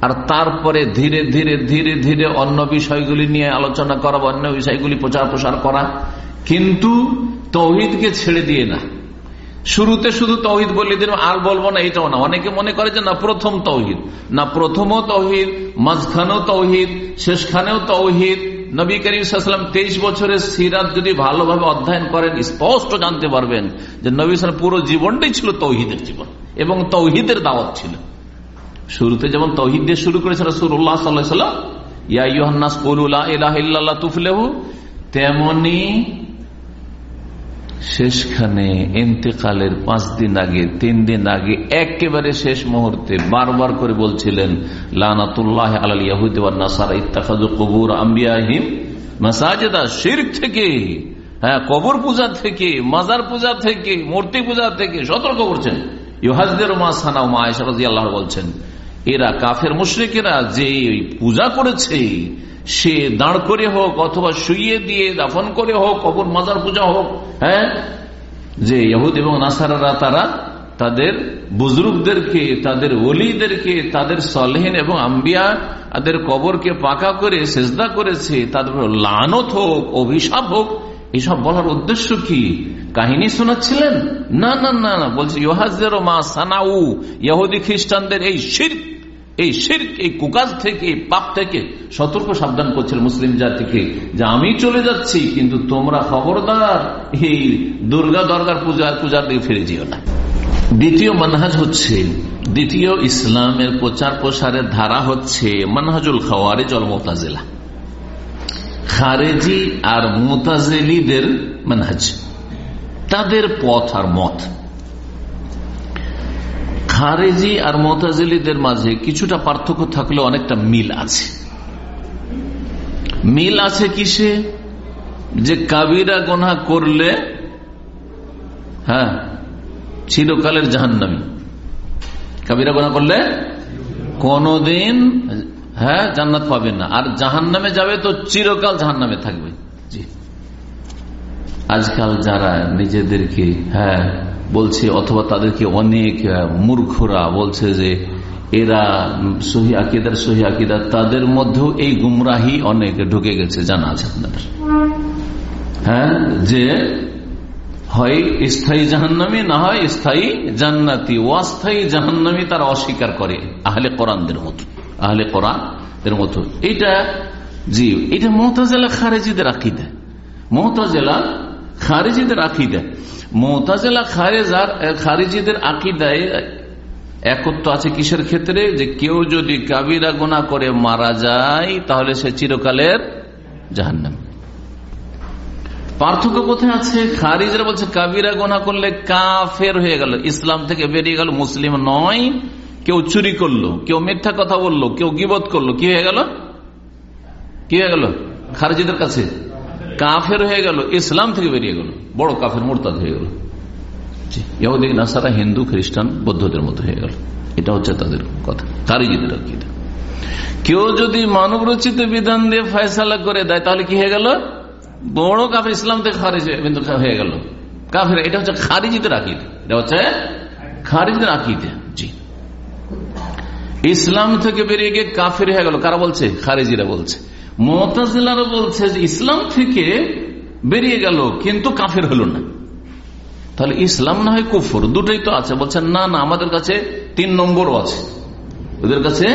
Speaker 3: আর তারপরে ধীরে ধীরে ধীরে ধীরে অন্য বিষয়গুলি নিয়ে আলোচনা করা, অন্য বিষয়গুলি প্রচার প্রসার করা। কিন্তু তৌহিদকে ছেড়ে দিয়ে না। শুরুতে শুধু তহিদ বলে দিন, আর বলব না এটাও না। অনেকে মনে করে যে না, প্রথম তৌহিদ। না, প্রথমও তৌহিদ, মাঝখানেও তৌহিদ, শেষখানেও তৌহিদ। নবী করিম তেইশ বছরের সিরাত যদি ভালোভাবে অধ্যয়ন করেন, স্পষ্ট জানতে পারবেন যে নবী পুরো জীবনটাই ছিল তৌহিদের জীবন এবং তৌহিদের দাওয়াত ছিল। শুরুতে যেমন তৌহিদ দিয়ে শুরু করেছিল সুরুল্লাহ সাল্লাহ ইয়াহান্নাস তুফলেহু, তেমনি শেষখানে ইন্তেকালের পাঁচ দিন আগে, তিন দিন আগে একেবারে শেষ মুহূর্তে বারবার করে বলছিলেন, লানাতুল্লাহ আলাল নাসারা ইত্তাখাজু কবুর আম্বিয়াহিম মাসাজেদা শির থেকে হ্যাঁ কবর পূজা থেকে, মাজার পূজা থেকে, মূর্তি পূজা থেকে সতর্ক করছেন। ইহাজদের মা সানা মা আয়সারাজি আল্লাহ বলছেন, এরা কাফের মুশ্রিকেরা যে পূজা করেছে সে দাঁড় করে হোক অথবা শুইয়ে দিয়ে দাফন করে হোক, কবর মাজার পূজা হোক হ্যাঁ? যে ইহুদ এবং নাসারারা তারা তাদের বুজরুকদেরকে তাদের অলিদেরকে তাদের সলহীন এবং আম্বিয়া, তাদের কবরকে পাকা করে, সেজদা করেছে তাদের লানত হোক, অভিশাপ হোক, এসব বলার উদ্দেশ্য কি? কাহিনী শোনাচ্ছিলেন? না না না না, বলছে ইহাজের মা সানাউ, ইহুদি খ্রিস্টানদের এই শির্ক এই শির্ক, এই কুকাজ থেকে, পাপ থেকে সতর্ক সাবধান করছিল মুসলিম জাতিকে যে আমি চলে যাচ্ছি, কিন্তু তোমরা খবরদার এই দুর্গা দরগার পূজার পূজার দিকে ফিরে যেও না। দ্বিতীয় মানহাজ হচ্ছে, দ্বিতীয় ইসলামের প্রচার প্রসারের ধারা হচ্ছে মানহাজুল খাওয়ারে জল মোতাজেলা। খারেজি আর মোতাজেলিদের মানহাজ। তাদের পথ আর মত। খারেজি আর মোতাজিলিদের মাঝে কিছুটা পার্থক্য থাকলে অনেকটা মিল আছে। মিল আছে কিসে? যে কাবিরা গোনা করলে হ্যাঁ চিরকালের জাহান্নামি। কাবিরা গোনা করলে কোনদিন হ্যাঁ জান্নাত পাবে না। আর জাহান নামে যাবে তো চিরকাল জাহান নামে থাকবে। আজকাল যারা নিজেদেরকে হ্যাঁ বলছে অথবা তাদেরকে অনেক মূর্খরা বলছে যে এরা সহি আকিদার সহি আকিদার তাদের মধ্যেও এই গুমরাহি অনেক ঢুকে গেছে, জানা আছে আপনাদের। হ্যাঁ যে হয় স্থায়ী জাহান্নামী, না হয় স্থায়ী জান্নাতি। অস্থায়ী জাহান্নামী তারা অস্বীকার করে, আহলে কোরআনদের মতো, আহলে কোরআন এর মতো। এটা জি এটা মোহতাজেলা খারেজিদের আকিদা। মোহতাজেলা খারেজিদের আকিদা। মোতাজেলা খারেজার খারিজিদের আকিদায় একত্র আছে কিসের ক্ষেত্রে? যে কেউ যদি কাবিরা গোনা করে মারা যায়, তাহলে সে চিরকালের জাহান্নাম। পার্থক্য কোথায় আছে? খারিজরা বলছে, কাবিরা গোনা করলে কাফের হয়ে গেল, ইসলাম থেকে বেরিয়ে গেল, মুসলিম নয়। কেউ চুরি করল, কেউ মিথ্যা কথা বলল, কেউ গিবত করল, কি হয়ে গেল? কি হয়ে গেল? খারিজিদের কাছে। কাফের হয়ে গেল, ইসলাম থেকে বেরিয়ে গেল, বড় কাফের মোরতাদ হয়ে গেল। হিন্দু, খ্রিস্টান, বৌদ্ধদের মতো হয়ে গেল। এটা হচ্ছে তাদের কথা তারিজিদের আকিদা। কেউ যদি মানব রচিত বিধান দিয়ে ফয়সালা করে দেয়, তাহলে কি হয়ে গেল? বড় কাফের ইসলাম থেকে খারিজ হয়ে গেল। কাফের, এটা হচ্ছে খারিজিদের আকিদ। এটা হচ্ছে খারিজদের আকিদে, জি। ইসলাম থেকে বেরিয়ে গিয়ে কাফের হয়ে গেল, কারা বলছে? খারিজিরা বলছে। মোতাজিলারা বলছে যে ইসলাম থেকে বেরিয়ে গেল, কিন্তু কাফের হলো না। তাহলে ইসলাম না হয় কুফর, দুটোই তো আছে। বলছেন না না, আমাদের কাছে তিন নম্বরও আছে। ওদের কাছে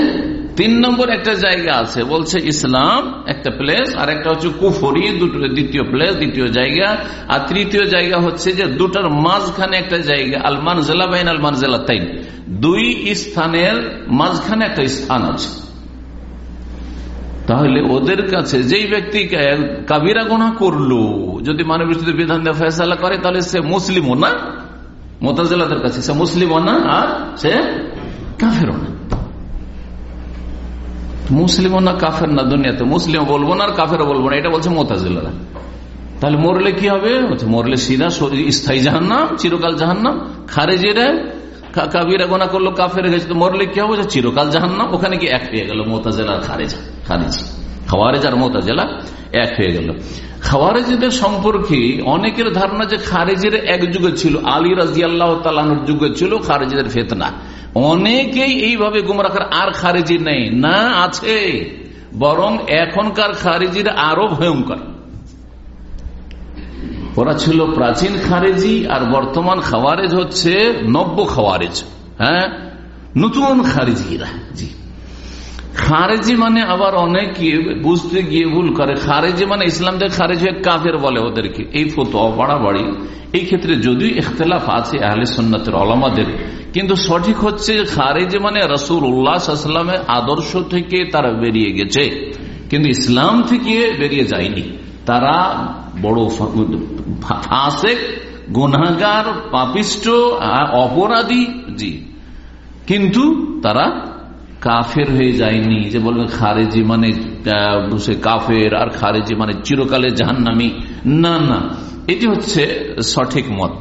Speaker 3: তিন নম্বর একটা জায়গা আছে। বলছে, ইসলাম একটা প্লেস আর একটা হচ্ছে কুফরি দুটো দ্বিতীয় প্লেস দ্বিতীয় জায়গা। আর তৃতীয় জায়গা হচ্ছে যে দুটার মাঝখানে একটা জায়গা আলমান জেলা বাইন আলমান জেলা তাইন দুই স্থানের মাঝখানে একটা স্থান আছে। তাহলে ওদের কাছে যেই ব্যক্তি কাবিরা গোনা করল, যদি মানব বিধান দেওয়া ফেসলা করে, তাহলে সে মুসলিমও না? মোতাজেলাদের কাছে সে মুসলিমও না, আর সে কাফেরও না। মুসলিমও না, কাফের না দুনিয়াতে। মুসলিম বলব না, আর কাফেরও বলব না। এটা বলছে মোতাজিল্লারা তাহলে মরলে কি হবে? মরলে সিধা, স্থায়ী জাহান্নাম, চিরকাল জাহান্নাম। খারেজিরা কাবিরা গোনা করল, কাফের গেছে তো মরলে কি হবে? চিরকাল জাহান্নাম। ওখানে কি এক হয়ে গেল মোতাজেলার খারেজা খারিজ খাওয়ারেজ আর মোতাজেলা এক হয়ে গেল। খাওয়ারেজদের সম্পর্কে অনেকের ধারণা যে খারেজের এক যুগে ছিল, আলী রাজি যুগে ছিল খারেজদের ফেতনা। অনেকেই এইভাবে গুমরাখার আর খারেজি নেই। না আছে, বরং এখনকার খারেজির আরও ভয়ঙ্কর। ওরা ছিল প্রাচীন খারেজি আর বর্তমান খাওয়ারেজ হচ্ছে নব্য খাওয়ারেজ হ্যাঁ? নতুন খারেজিরা, জি। খারেজি মানে আবার অনেক বুঝতে গিয়ে ভুল করে। খারেজি মানে ইসলাম থেকে খারেজ হয়ে কাফের বলে ওদেরকে। এই ফতো বাড়াবাড়ি, এই ক্ষেত্রে যদিও ইখতলাফ আছে আহলে সন্ন্যতের অলমাদের কিন্তু সঠিক হচ্ছে খারেজি মানে রসুল উল্লাহামের আদর্শ থেকে তারা বেরিয়ে গেছে। কিন্তু ইসলাম থেকে বেরিয়ে যায়নি। তারা বড় ফাঁসেক গুনাগার পাপিষ্ট অপরাধী, জি। কিন্তু তারা কাফের হয়ে যায়নি। যে বলবে খারেজি মানে সে কাফের, আর খারেজি মানে চিরকালে জাহান্নামি। না না, এটি হচ্ছে সঠিক মত।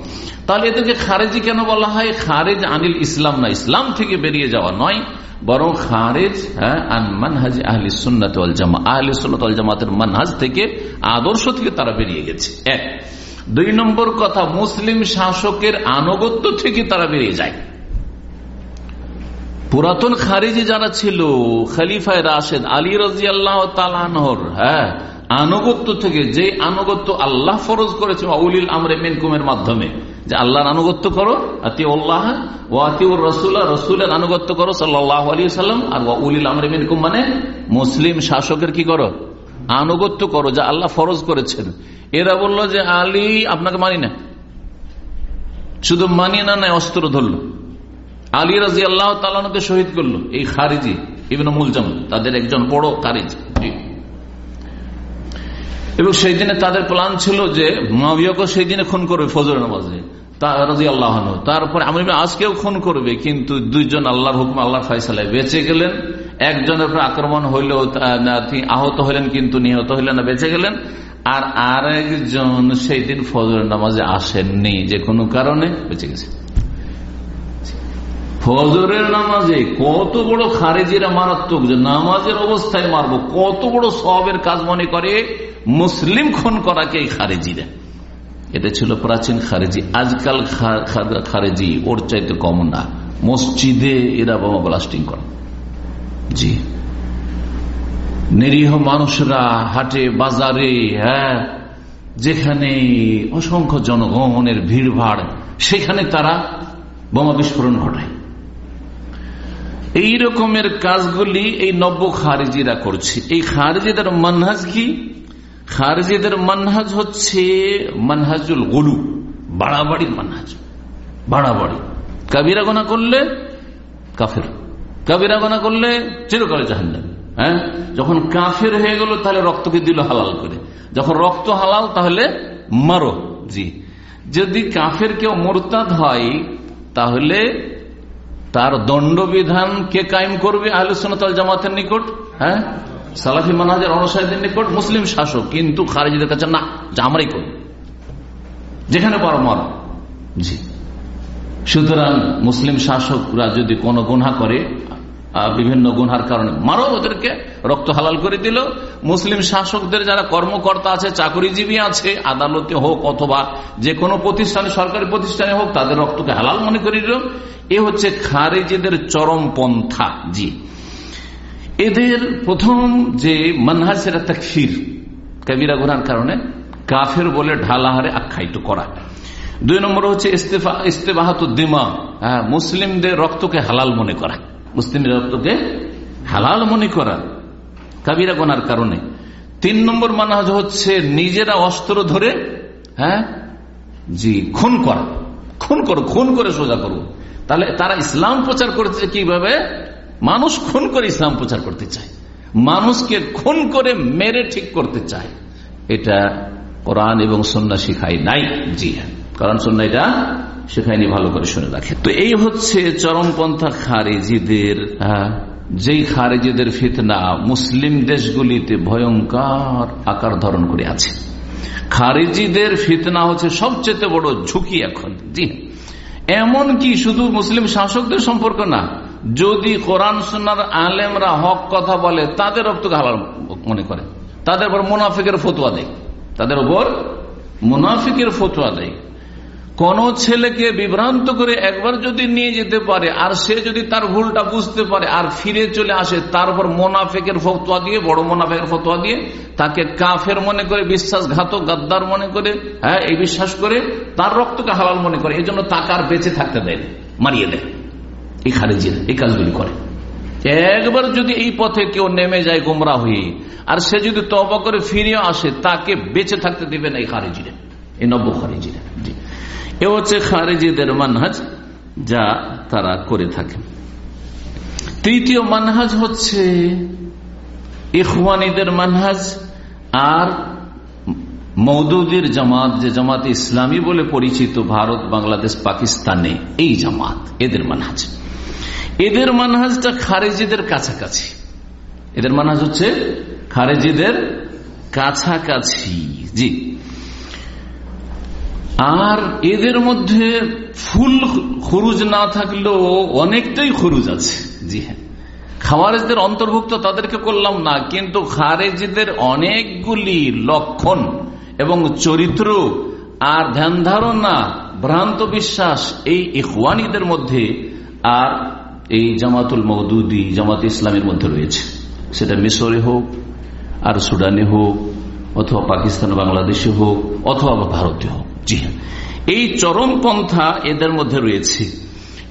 Speaker 3: তাহলে এদেরকে খারেজি কেন বলা হয়? খারেজ আনিল ইসলাম না, ইসলাম থেকে বেরিয়ে যাওয়া নয়। বরং খারেজ হ্যাঁ মানহাজ আহলি সুন্নাত জামা। আহলি জামাতের মানহাজ থেকে আদর্শ থেকে তারা বেরিয়ে গেছে। এক। দুই নম্বর কথা, মুসলিম শাসকের আনুগত্য থেকে তারা বেরিয়ে যায়। পুরাতন খারিজি যারা ছিল, খালিফায় রাশেদ আলী রাজি আল্লাহ তালানহর হ্যাঁ আনুগত্য থেকে যে আনুগত্য আল্লাহ ফরজ করেছে উলিল আমরে মেনকুমের মাধ্যমে যে আল্লাহর আনুগত্য করো আতি উল্লাহ ও আতি উর রসুল্লাহ রসুলের আনুগত্য করো সাল্লাহ আলী সাল্লাম আর উলিল আমরে মেনকুম মানে মুসলিম শাসকের কি করো? আনুগত্য করো, যা আল্লাহ ফরজ করেছেন। এরা বলল যে, আলী, আপনাকে মানি না। শুধু মানি না নাই অস্ত্র ধরল। আলী রাজি আল্লাহ তালানকে শহীদ করল, এই খারিজি, ইবন মুলজাম, তাদের একজন বড় খারিজ। এবং সেই দিনে তাদের প্ল্যান ছিল যে মাবিয়াকে সেই দিনে খুন করবে ফজর নামাজে। আল্লাহ তারপরে আমি আজকেও খুন করবে, কিন্তু দুইজন আল্লাহর হুকুম আল্লাহর ফাইসালায় বেঁচে গেলেন। একজনের উপর আক্রমণ হইলেও আহত হইলেন কিন্তু নিহত হইলেন না, বেঁচে গেলেন। আর আরেকজন সেই দিন ফজর নামাজে আসেননি, যে কোনো কারণে বেঁচে গেছে। ফজরের নামাজে কত বড় খারেজিরা মারাত্মক, যে নামাজের অবস্থায় মারবো, কত বড় সবের কাজ মনে করে মুসলিম খুন করাকে এই খারেজিরা। এটা ছিল প্রাচীন খারেজি। আজকাল খারেজি ওর চাইতে কম না। মসজিদে এরা বোমা ব্লাস্টিং করে। জি। নিরীহ মানুষরা হাটে, বাজারে হ্যাঁ যেখানে অসংখ্য জনগণের ভিড় ভাড় সেখানে তারা বোমা বিস্ফোরণ ঘটায়। এই রকমের কাজগুলি এই নব্য খারিজিরা করছে। এই খারিজিদের মানহাজ কি? খারিজিদের মানহাজ হচ্ছে মানহাজুল গলু, বাড়াবাড়ির মানহাজ, বাড়াবাড়ি। কাবিরা গোনা করলে কাফের, কাবিরা গোনা করলে চিরকালে জাহান্নাম। হ্যাঁ? যখন কাফের হয়ে গেল, তাহলে রক্তকে দিল হালাল করে। যখন রক্ত হালাল, তাহলে মারো জি। যদি কাফের কেউ মোরতাদ হয়, তাহলে তার দণ্ডবিধান কে কায়েম করবে? আহলুসনতাল জামাতের নিকট হ্যাঁ? সালাফি মানহাজের অনুসারীদের নিকট মুসলিম শাসক, কিন্তু খারেজিদের কাছে না, যা আমরাই করি যেখানে পারো মারো। জি। সুতরাং মুসলিম শাসকরা যদি কোনো গুণা করে বিভিন্ন গুনহার কারণে মারো, ওদেরকে রক্ত হালাল করে দিল। মুসলিম শাসকদের যারা কর্মকর্তা আছে, চাকরিজীবী আছে, আদালতে হোক অথবা যে কোনো প্রতিষ্ঠানে, সরকারি প্রতিষ্ঠানে হোক, তাদের রক্তকে হালাল মনে করে দিল। এ হচ্ছে খারেজিদের চরম পন্থা। জি। এদের প্রথম যে মানহাজ তাকফির, কবিরা গুনার কারণে কাফের বলে ঢালাহারে আখ্যায়িত করা। দুই নম্বর হচ্ছে ইস্তেফা, ইস্তেবাহাত হ্যাঁ মুসলিমদের রক্তকে হালাল মনে করা। মুসলিম রক্তকে হালাল মনে করা, কাবিরা গোনার কারণে। তিন নম্বর মানহাজ হচ্ছে নিজেরা অস্ত্র ধরে হ্যাঁ জি, খুন করা। খুন করো, খুন করে সোজা করো। তাহলে তারা ইসলাম প্রচার করতে কীভাবে? মানুষ খুন করে ইসলাম প্রচার করতে চায়। মানুষকে খুন করে মেরে ঠিক করতে চায়। এটা কোরআন এবং সন্না শিখাই নাই। জি হ্যাঁ। কোরআন সন্না এটা শেখায়নি ভালো করে শুনে রাখে। তো এই হচ্ছে চরমপন্থা খারেজিদের হ্যাঁ, যেই খারেজিদের ফিতনা মুসলিম দেশগুলিতে ভয়ঙ্কর আকার ধারণ করে আছে। খারেজিদের ফিতনা হচ্ছে সবচেয়ে বড় ঝুঁকি এখন। জি এমন কি শুধু মুসলিম শাসকদের সম্পর্ক না যদি কোরআন সোনার আলেমরা হক কথা বলে, তাদের রপ্তকে হালাল মনে করে। তাদের উপর মুনাফিকের ফতুয়া দেয়। তাদের উপর মুনাফিকের ফতুয়া দেয়। কোন ছেলেকে বিভ্রান্ত করে একবার যদি নিয়ে যেতে পারে, আর সে যদি তার ভুলটা বুঝতে পারে, আর ফিরে চলে আসে তারপর মোনাফেকের ফতোয়া দিয়ে, বড় মোনাফেকের ফতোয়া দিয়ে, তাকে কাফের মনে করে, বিশ্বাসঘাতক, গাদ্দার মনে করে হ্যাঁ এই বিশ্বাস করে, তার রক্তকে হালাল মনে করে এই জন্য তাকে আর বেঁচে থাকতে দেয় মারিয়ে দেয়। এই খারিজির এই কাজগুলি করে। একবার যদি এই পথে কেউ নেমে যায় গোমরা হয়ে, আর সে যদি তবা করে ফিরে আসে, তাকে বেঁচে থাকতে দেবেন এই খারিজিরে এই নব্য খারিজিরে এ হচ্ছে খারেজিদের মানহাজ, যা তারা করে থাকে। তৃতীয় মানহাজ হচ্ছে ইখওয়ানিদের মানহাজ আর মৌদুদের জামাত, যে জামাত ইসলামী বলে পরিচিত ভারত, বাংলাদেশ, পাকিস্তানে, এই জামাত, এদের মানহাজ। এদের মানহাজটা খারেজিদের কাছাকাছি। এদের মানহাজ হচ্ছে খারেজিদের কাছাকাছি। জি। আর এদের মধ্যে ফুল খরুজ না থাকলেও অনেকটাই খরুজ আছে। জি হ্যাঁ। খাওয়ারেজদের অন্তর্ভুক্ত তাদেরকে করলাম না, কিন্তু খারেজিদের অনেকগুলি লক্ষণ এবং চরিত্র আর ধ্যান ধারণা, ভ্রান্ত বিশ্বাস এই ইহওয়ানিদের মধ্যে আর এই জামাতুল মৌদুদি জামাত ইসলামের মধ্যে রয়েছে। সেটা মিশরে হোক আর সুডানে হোক অথবা পাকিস্তান বাংলাদেশে হোক অথবা ভারতে হোক। জি হ্যাঁ। এই চরমপন্থা এদের মধ্যে রয়েছে।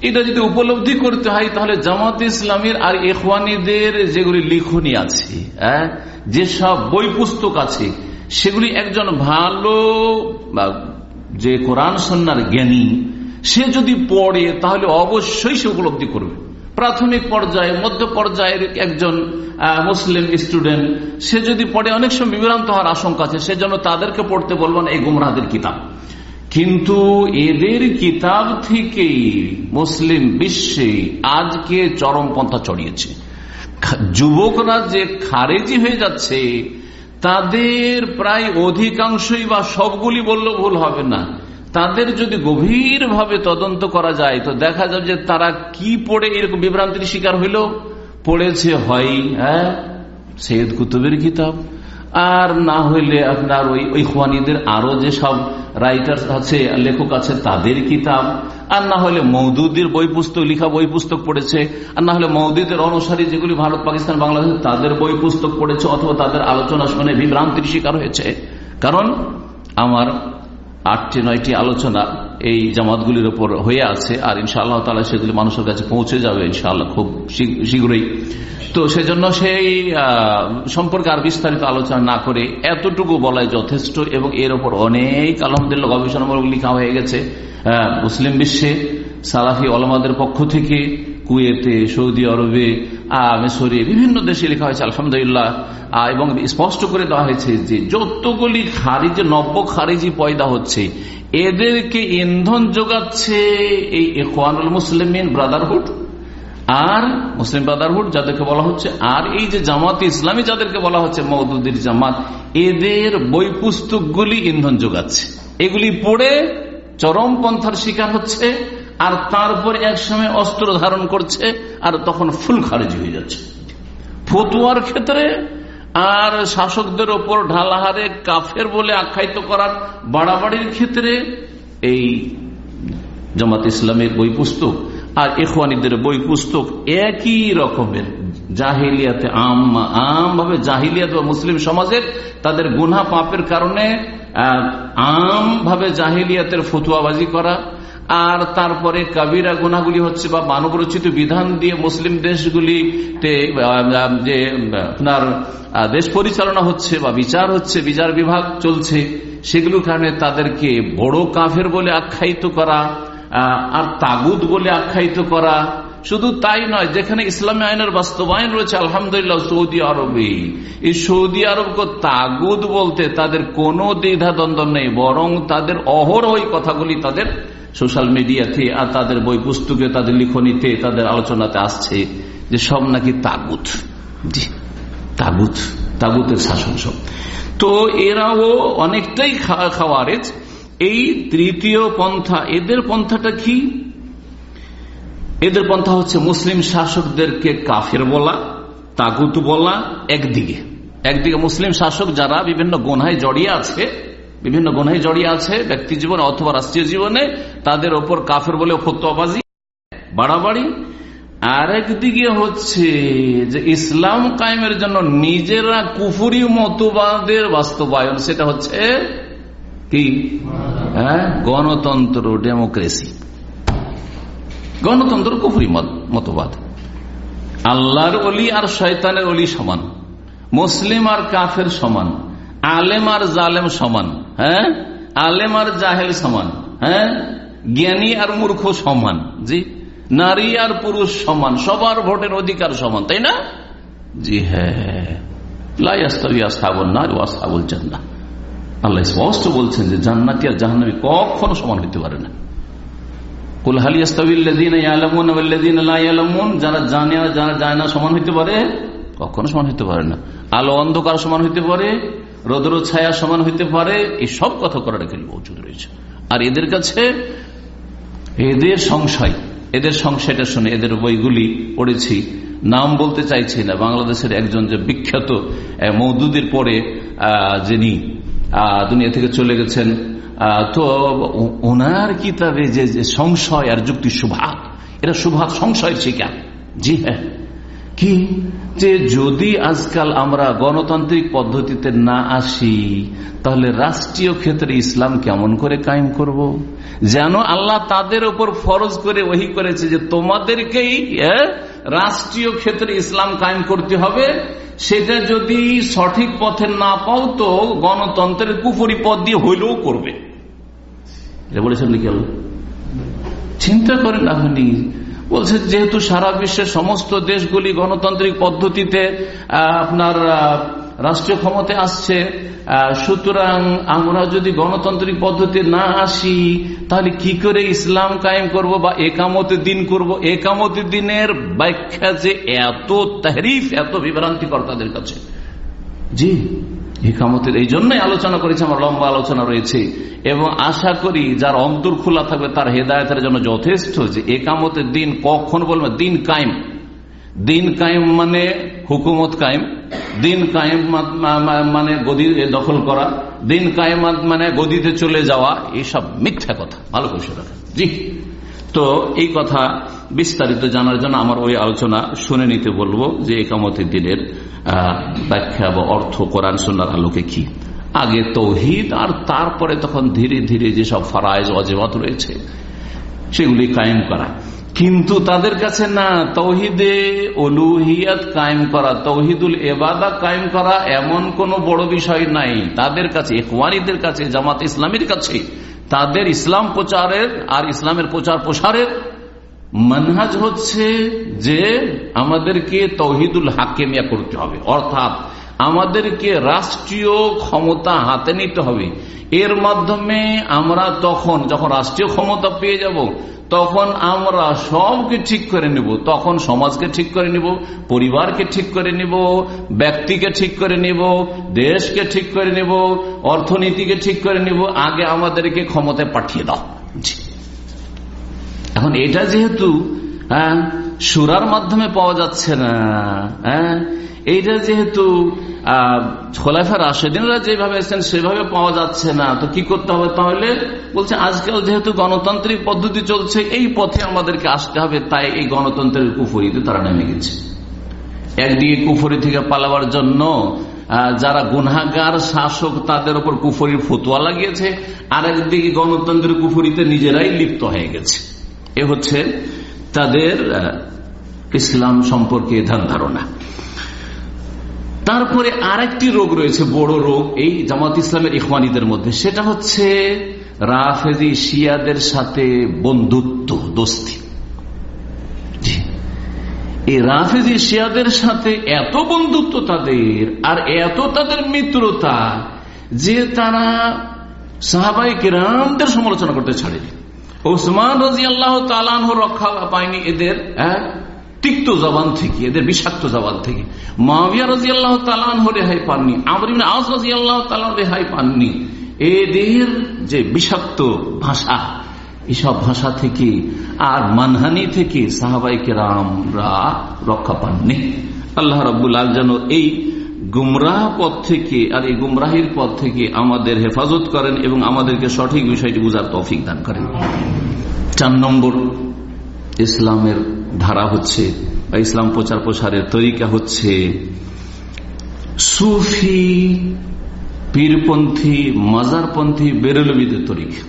Speaker 3: এটা যদি উপলব্ধি করতে হয় তাহলে জামাত ইসলামের আর এখওয়ানিদের যেগুলি লিখনি আছে হ্যাঁ, যেসব বই পুস্তক আছে সেগুলি একজন ভালো বা যে কোরআন সন্ন্যার জ্ঞানী সে যদি পড়ে তাহলে অবশ্যই সে উপলব্ধি করবে। প্রাথমিক পর্যায়ে, মধ্য পর্যায়ের একজন মুসলিম স্টুডেন্ট, সে যদি পড়ে, অনেক সময় বিভ্রান্ত হওয়ার আশঙ্কা আছে সেজন্য তাদেরকে পড়তে বলবেন, এই গুমরাহাদের কিতাব। কিন্তু এদের কিতাব থেকে মুসলিম বিশ্বে আজকে চরমপন্থা চড়িয়েছে। যুবকরা যে খারেজি হয়ে যাচ্ছে, তাদের প্রায় অধিকাংশই বা সবগুলি বললেও ভুল হবে না। তাদের যদি গভীরভাবে তদন্ত করা যায়, তো দেখা যাবে যে তারা কি পড়ে, এরকম বিভ্রান্তির শিকার হইল। পড়েছে হয় হ্যাঁ? সৈয়দ কুতুবের কিতাব। আর না হইলে আপনার ওই ওই খোয়ানিদের আরও যে সব রাইটার আছে, লেখক আছে, তাদের কিতাব। আর না হলে মৌদুদের বই পুস্তক, লিখা বই পুস্তক পড়েছে। আর না হলে মৌদুদের অনুসারী যেগুলি ভারত, পাকিস্তান, বাংলাদেশ, তাদের বই পুস্তক পড়েছে, অথবা তাদের আলোচনা শুনে বিভ্রান্তির শিকার হয়েছে। কারণ আমার আটটি, নয়টি আলোচনা এই জামাতগুলির ওপর হয়ে আছে, আর ইনশাআল্লাহ তালা সেগুলি মানুষের কাছে পৌঁছে যাবে ইনশাআল্লাহ খুব শীঘ্রই। তো সেজন্য সেই সম্পর্কে আর বিস্তারিত আলোচনা না করে এতটুকু বলাই যথেষ্ট এবং এর ওপর অনেক আলহামদুলিল্লাহ গবেষণামূলক লিখা হয়ে গেছে মুসলিম বিশ্বে সালাফি আলমাদের পক্ষ থেকে। কুয়েতে, সৌদি আরবে মেসরে, বিভিন্ন দেশে লেখা হয়েছে, আলহামদুলিল্লাহ। এবং স্পষ্ট করে দেওয়া হয়েছে যে যতগুলি খারিজি, নব্য খারিজি পয়দা হচ্ছে, এদেরকে ইন্ধন যোগাচ্ছে এই ইকওয়ানুল মুসলিমিন ব্রাদারহুড আর মুসলিম ব্রাদারহুড যাদেরকে বলা হচ্ছে, আর এই যে জামাত ইসলামী যাদেরকে বলা হচ্ছে মৌদুদ্দির জামাত, এদের বই পুস্তকগুলি ইন্ধন যোগাচ্ছে। এগুলি পড়ে চরমপন্থার শিকার হচ্ছে আর তারপর এক সময় অস্ত্র ধারণ করছে, আর তখন ফুল খারেজি হয়ে যাচ্ছে। ফতুয়ার ক্ষেত্রে আর শাসকদের ওপর ঢালাহারে কাফের বলে আখ্যায়িত করার বাড়াবাড়ির ক্ষেত্রে এই জামাত ইসলামের বই পুস্তক আর এখওয়ানিদের বই পুস্তক একই রকমের। জাহিলিয়াতে আম আম ভাবে জাহিলিয়াত বা মুসলিম সমাজের তাদের গুনা পাপের কারণে আম ভাবে জাহিলিয়াতের ফতুয়াবাজি করা আর তারপরে কাবিরা গুনাগুলি হচ্ছে বা মানব রচিত বিধান দিয়ে মুসলিম দেশগুলিতে যে, আপনার দেশ পরিচালনা হচ্ছে বা বিচার হচ্ছে, বিচার বিভাগ চলছে সেগুলোর কারণে তাদেরকে বড় কাফের বলে আখ্যায়িত করা আর তাগুদ বলে আখ্যায়িত করা। শুধু তাই নয়, যেখানে ইসলামী আইনের বাস্তবায়ন রয়েছে, আলহামদুলিল্লাহ সৌদি আরবে। এই সৌদি আরবকে তাগুদ বলতে তাদের কোনো দ্বিধা দ্বন্দ্ব নেই, বরং তাদের অহর ওই কথাগুলি তাদের সোশ্যাল মিডিয়াতে আর তাদের বই পুস্তকে তাদের লিখনিতে, তাদের আলোচনাতে আসছে যে সব নাকি তাগুত। তাগুত, তাগুতের শাসন সব। তো এরাও অনেকটাই খাওয়ারেজ। এই তৃতীয় পন্থা, এদের পন্থাটা কি? এদের পন্থা হচ্ছে মুসলিম শাসকদেরকে কাফের বলা, তাগুত বলা, একদিকে। একদিকে মুসলিম শাসক যারা বিভিন্ন গোনায় জড়িয়ে আছে বিভিন্ন গোনায় জড়িয়ে আছে, ব্যক্তি জীবনে অথবা রাষ্ট্রীয় জীবনে, তাদের ওপর কাফের বলে ফতোয়াবাজি, বাড়াবাড়ি। আর একদিকে হচ্ছে যে ইসলাম কায়েমের জন্য নিজেরা কুফুরি মতবাদের বাস্তবায়ন, সেটা হচ্ছে কি? হ্যাঁ গণতন্ত্র, ডেমোক্রেসি। গণতন্ত্র, কুফুরি মতবাদ। আল্লাহর অলি আর শয়তানের অলি সমান, মুসলিম আর কাফের সমান, আলেম আর জালেম সমান। হ্যাঁ? আলেম আর জাহেল সমান হ্যাঁ? জ্ঞানী আর মূর্খ সমান, জি? নারী আর পুরুষ সমান, সবার ভোটের অধিকার সমান, তাই না? জি হ্যাঁ আল্লাহ স্পষ্ট বলছেন যে জান্নাতি আর জাহান্নামী কখনো সমান হইতে পারে না। যারা জানে যারা যায় না সমান হইতে পারে, কখনো সমান হইতে পারে না। আলো অন্ধকার সমান হইতে পারে রোদ্র ছায়া সমান হইতে পারে, এই সব কথা করার এখানে মজুদ রয়েছে। আর এদের কাছে এদের সংশয়, এদের সংশয়টা শুনে এদের বইগুলি পড়েছি, নাম বলতে চাইছি না। বাংলাদেশের একজন যে বিখ্যাত মৌদুদের পরে যিনি দুনিয়া থেকে চলে গেছেন তো ওনার কিতাবে যে সংশয় আর যুক্তি সুভাগ এটা সুভাগ সংশয়ের শিকার। জি হ্যাঁ। কি? যে যদি আজকাল আমরা গণতান্ত্রিক পদ্ধতিতে না আসি, তাহলে রাষ্ট্রীয় ক্ষেত্রে ইসলাম কেমন করে কায়েম করব। যেন আল্লাহ তাদের উপর ফরজ করে ওহি করেছে যে তোমাদেরকেই রাষ্ট্রীয় ক্ষেত্রে ইসলাম কায়েম করতে হবে। সেটা যদি সঠিক পথে না পাও তো গণতন্ত্রের কুপুরি পথ দিয়ে হইলেও করবে। বলেছেন চিন্তা করেন আপনি বলছে, যেহেতু সারা বিশ্বের সমস্ত দেশগুলি গণতান্ত্রিক পদ্ধতিতে আপনার রাষ্ট্রীয় ক্ষমতায় আসছে সুতরাং আমরা যদি গণতান্ত্রিক পদ্ধতি না আসি, তাহলে কি করে ইসলাম কায়েম করব বা একামতের দিন করব? একামতের দিনের ব্যাখ্যা যে এত তাহরিফ, এত বিভ্রান্তিকর তাদের কাছে। জি। হিকামতের এই জন্যই আলোচনা করেছি, আমার লম্বা আলোচনা রয়েছে। এবং আশা করি যার অন্তর খোলা থাকবে, তার হেদায়তের জন্য যথেষ্ট যে একামতের দিন কখন বলবে, দিন কায়েম। দিন কায়েম মানে হুকুমত কায়েম। দিন কায়েম মানে গদি দখল করা। দিন কায়েম মানে গদিতে চলে যাওয়া। এইসব মিথ্যা কথা। ভালো করে জি। তো এই কথা বিস্তারিত জানার জন্য আমার ওই আলোচনা শুনে নিতে বলব যে একামতের দিনের ব্যাখ্যা বা অর্থ কোরআন সন্ন্যার আলোকে কি। আগে তৌহিদ আর তারপরে তখন ধীরে ধীরে যেসব ফারাইজ অজেবাত রয়েছে, সেগুলি কায়েম করা। কিন্তু তাদের কাছে না, তৌহিদে অলুহিয়াত কায়েম করা, তৌহিদুল এবাদা কায়েম করা এমন কোন বড় বিষয় নাই। তাদের কাছে ইকওয়ানিদের কাছে, জামাত ইসলামের কাছে তাদের ইসলাম প্রচারের আর ইসলামের প্রচার প্রসারের মানহাজ হচ্ছে যে আমাদেরকে তহিদুল হাকেমিয়া করতে হবে। অর্থাৎ আমাদেরকে রাষ্ট্রীয় ক্ষমতা হাতে নিতে হবে। এর মাধ্যমে আমরা তখন যখন রাষ্ট্রীয় ক্ষমতা পেয়ে যাব তখন আমরা সবকে ঠিক করে নিব, তখন সমাজকে ঠিক করে নিব, পরিবারকে ঠিক করে নিব, ব্যক্তিকে ঠিক করে নিব, দেশকে ঠিক করে নিব, অর্থনীতিকে ঠিক করে নিব, আগে আমাদেরকে ক্ষমতায় পাঠিয়ে দাও। এখন এটা যেহেতু হ্যাঁ সুরার মাধ্যমে পাওয়া যাচ্ছে না হ্যাঁ এইটা যেহেতু খোলাফা রাশেদিনরা যেভাবে এসেছেন, সেভাবে পাওয়া যাচ্ছে না। তো কি করতে হবে তাহলে? বলছে, আজকাল যেহেতু গণতান্ত্রিক পদ্ধতি চলছে, এই পথে আমাদেরকে আসতে হবে। তাই এই গণতন্ত্রের কুফরিতে তারা নেমে গেছে। একদিকে কুফরি থেকে পালাবার জন্য যারা গুনাগার শাসক, তাদের উপর কুফরির ফতুয়া লাগিয়েছে। আর একদিকে গণতন্ত্রের কুফরিতে নিজেরাই লিপ্ত হয়ে গেছে। এ হচ্ছে তাদের ইসলাম সম্পর্কে ধ্যান ধারণা। তারপরে আরেকটি রোগ রয়েছে বড় রোগ এই জামাত ইসলামের ইখওয়ানিদের মধ্যে। সেটা হচ্ছে রাফেজি শিয়াদের সাথে বন্ধুত্ব দোস্তি। এই রাফেজি শিয়াদের সাথে এত বন্ধুত্ব তাদের আর এত তাদের মিত্রতা যে তারা সাহাবাই কিরামদের সমালোচনা করতে ছাড়েনি। ওসমান রাজি আল্লাহ তালানহ রক্ষা পায়নি এদের হ্যাঁ, তিক্ত জবান থেকে, এদের বিষাক্ত জবান থেকে। মাবিয়া রাজি আল্লাহ তালানহ রেহাই পাননি আজ রাজি আল্লাহ তালান রেহাই পাননি। এদের যে বিষাক্ত ভাষা, এসব ভাষা থেকে আর মানহানি থেকে সাহাবাইকে রামরা রক্ষা পাননি। আল্লাহ রব্বুল আল যেন এই গুমরাহ পথ থেকে আর এই গুমরাহির পথ থেকে আমাদের হেফাজত করেন এবং আমাদেরকে সঠিক বিষয়টি বুঝার তৌফিক দান করেন। চার নম্বর, ইসলামের ধারা হচ্ছে বা ইসলাম প্রচার প্রসারের তরিকা হচ্ছে সুফি পীরপন্থী, মাজারপন্থী বেরলবিদের তরিকা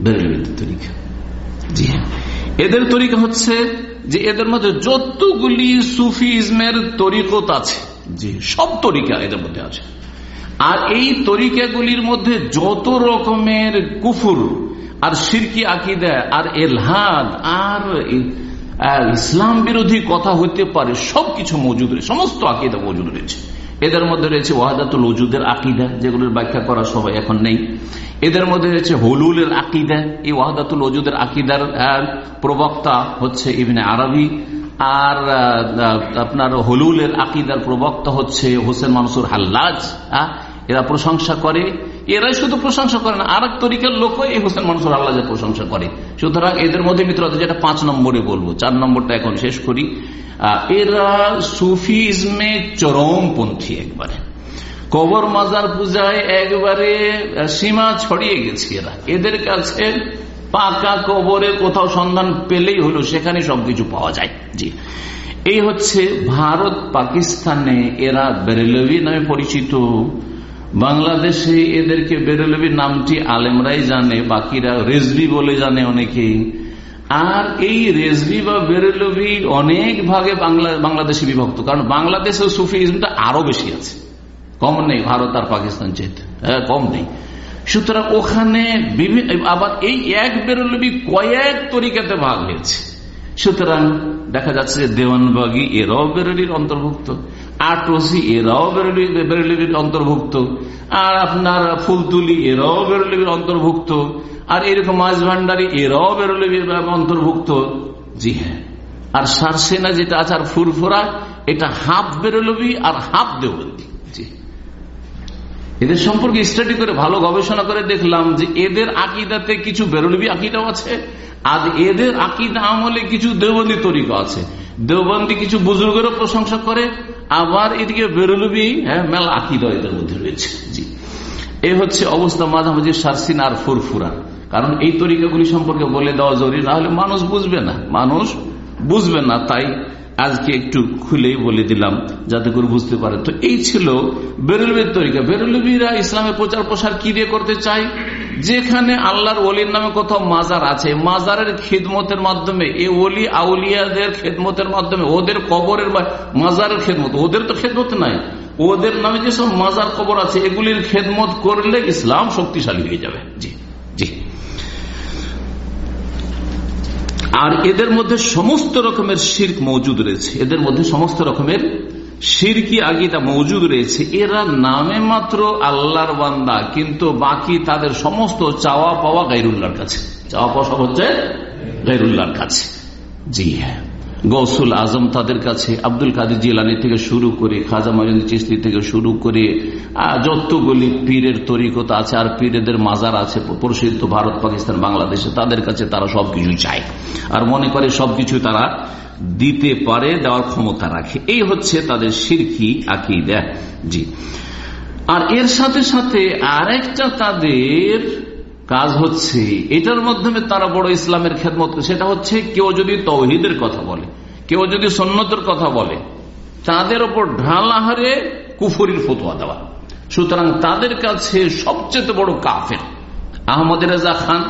Speaker 3: বেরলবিদের তরিকা। জি হ্যাঁ। এদের তরিকা হচ্ছে যে এদের মধ্যে যতগুলি সুফিজমের তরিকত আছে, জি, সব তরিকা এদের মধ্যে আছে। আর এই তরিকাগুলির মধ্যে যত রকমের কুফুর আর সিরকি আকিদা আর এলহাদ আর ইসলাম বিরোধী কথা হইতে পারে সবকিছু মজুদ রয়েছে, সমস্ত আকিদা মজুদ রয়েছে। এদের মধ্যে রয়েছে ওয়াহাদাতুল ওজুদের আকিদা, যেগুলোর ব্যাখ্যা করা সবাই এখন নেই। এদের মধ্যে রয়েছে হলুলের আকিদা, এই ওয়াহাদাতুল ওজুদের আকিদার প্রবক্তা হচ্ছে ইবনে আরবি, আর আপনার হলুলের আকিদার প্রবক্তা হচ্ছে হোসেন মানসুর হাল্লাজ এরা প্রশংসা করে। এরাই শুধু প্রশংসা করে না আর এক তরিকার লোক এই হোসেন মানসুর আল্লাহের প্রশংসা করে। সুতরাং এদের মধ্যে মিত্রতা যেটা পাঁচ নম্বরে বলব, চার নম্বরটা এখন শেষ করি। এরা সুফিজমে চরমপন্থী একবারে। কবর মাজার পূজায় একবারে সীমা ছড়িয়ে গেছে এরা। এদের কাছে পাকা কবরের কোথাও সন্ধান পেলেই হলো, সেখানে সবকিছু পাওয়া যায়। জি। এই হচ্ছে ভারত পাকিস্তানে এরা বেরেলভি নামে পরিচিত। বাংলাদেশে এদেরকে বেরেলভি নামটি আলেমরাই জানে, বাকিরা রেজবি বলে জানে অনেকে আর এই রেজবি বা বেরেলভি অনেক ভাগে বাংলা বাংলাদেশে বিভক্ত, কারণ বাংলাদেশে সুফিজমটা আরও বেশি আছে। কম নেই, ভারত আর পাকিস্তান চেয়ে হ্যাঁ কম নেই। সুতরাং ওখানে বিভিন্ন আবার এই এক বেরলবি কয়েক তরিকাতে ভাগ হয়েছে। সুতরাং দেখা যাচ্ছে যে দেওয়ানবাগি এরাও বেরলির অন্তর্ভুক্ত আটরসি এরাও বেরলির অন্তর্ভুক্ত, আর আপনার ফুলতুলি এরাও বেরলির অন্তর্ভুক্ত, আর এরকম মাছ ভান্ডারি এরাও বেরলির অন্তর্ভুক্ত, জি হ্যাঁ। আর সারসেনা যেটা আছে আর ফুরফুরা, এটা হাফ বেরলবি আর হাফ দেওবন্দি। এদের সম্পর্কে স্টাডি করে ভালো গবেষণা করে দেখলাম যে এদের আকিদাতে কিছু বেরলবি আকিদাও আছে, আর এদের আকিদা আমলে কিছু দেওবন্দি তরিকা আছে। দেওবন্দি কিছু বুজুর্গেরও প্রশংসা করে, আবার এদিকে বেরলবি হ্যাঁ মেলা আকিদা এদের মধ্যে রয়েছে। জি। এই হচ্ছে অবস্থা মাঝামাঝি সারসিন আর ফুরফুরা। কারণ এই তরিকাগুলি সম্পর্কে বলে দেওয়া জরুরি, না হলে মানুষ বুঝবে না। মানুষ বুঝবে না, তাই আজকে একটু খুলেই বলে দিলাম, যাতে করে বুঝতে পারে। তো এই ছিল বেরলবির তরিকা। বেরলবিরা ইসলামের প্রচার প্রসার কি দিয়ে করতে চাই যেখানে আল্লাহর অলির নামে কোথাও মাজার আছে, মাজারের খেদমতের মাধ্যমে এই অলি আউলিয়াদের খেদমতের মাধ্যমে, ওদের কবরের মাজারের খেদমত, ওদের তো খেদমত নাই। ওদের নামে যেসব মাজার কবর আছে, এগুলির খেদমত করলে ইসলাম শক্তিশালী হয়ে যাবে। জি জি। আর এদের মধ্যে সমস্ত রকমের শির্ক মজুদ রয়েছে। এদের মধ্যে সমস্ত রকমের সিরকি আগিটা মজুদ রয়েছে। এরা নামে মাত্র আল্লাহর বান্দা, কিন্তু বাকি তাদের সমস্ত চাওয়া পাওয়া গাইরুল্লাহর কাছে। চাওয়া পাওয়া সব হচ্ছে গাইরুল্লাহর কাছে। জি হ্যাঁ। গৌসুল আজম তাদের কাছে, আব্দুল কাদের জিলানি থেকে শুরু করে, খাজা মজিদ চিস্তি থেকে শুরু করে যতগুলি পীরের তরিকতা আছে আর পীরেদের মাজার আছে, প্রসিদ্ধ ভারত, পাকিস্তান, বাংলাদেশে, তাদের কাছে তারা সবকিছু চায়। আর মনে করে সবকিছু তারা দিতে পারে, দেওয়ার ক্ষমতা রাখে। এই হচ্ছে তাদের সিরকি আকিদা। জি। আর এর সাথে সাথে আরেকটা তাদের কাজ হচ্ছে, এটার মাধ্যমে তারা বড় ইসলামের খেদমত সেটা হচ্ছে কেউ যদি তৌহিদের কথা বলে, কেউ যদি সন্ন্যতের কথা বলে, তাদের ওপর ঢালাহারে কুফরির ফতোয়া দেওয়া। সুতরাং তাদের কাছে সবচেয়ে বড় কাফের আহমদ রেজা খান,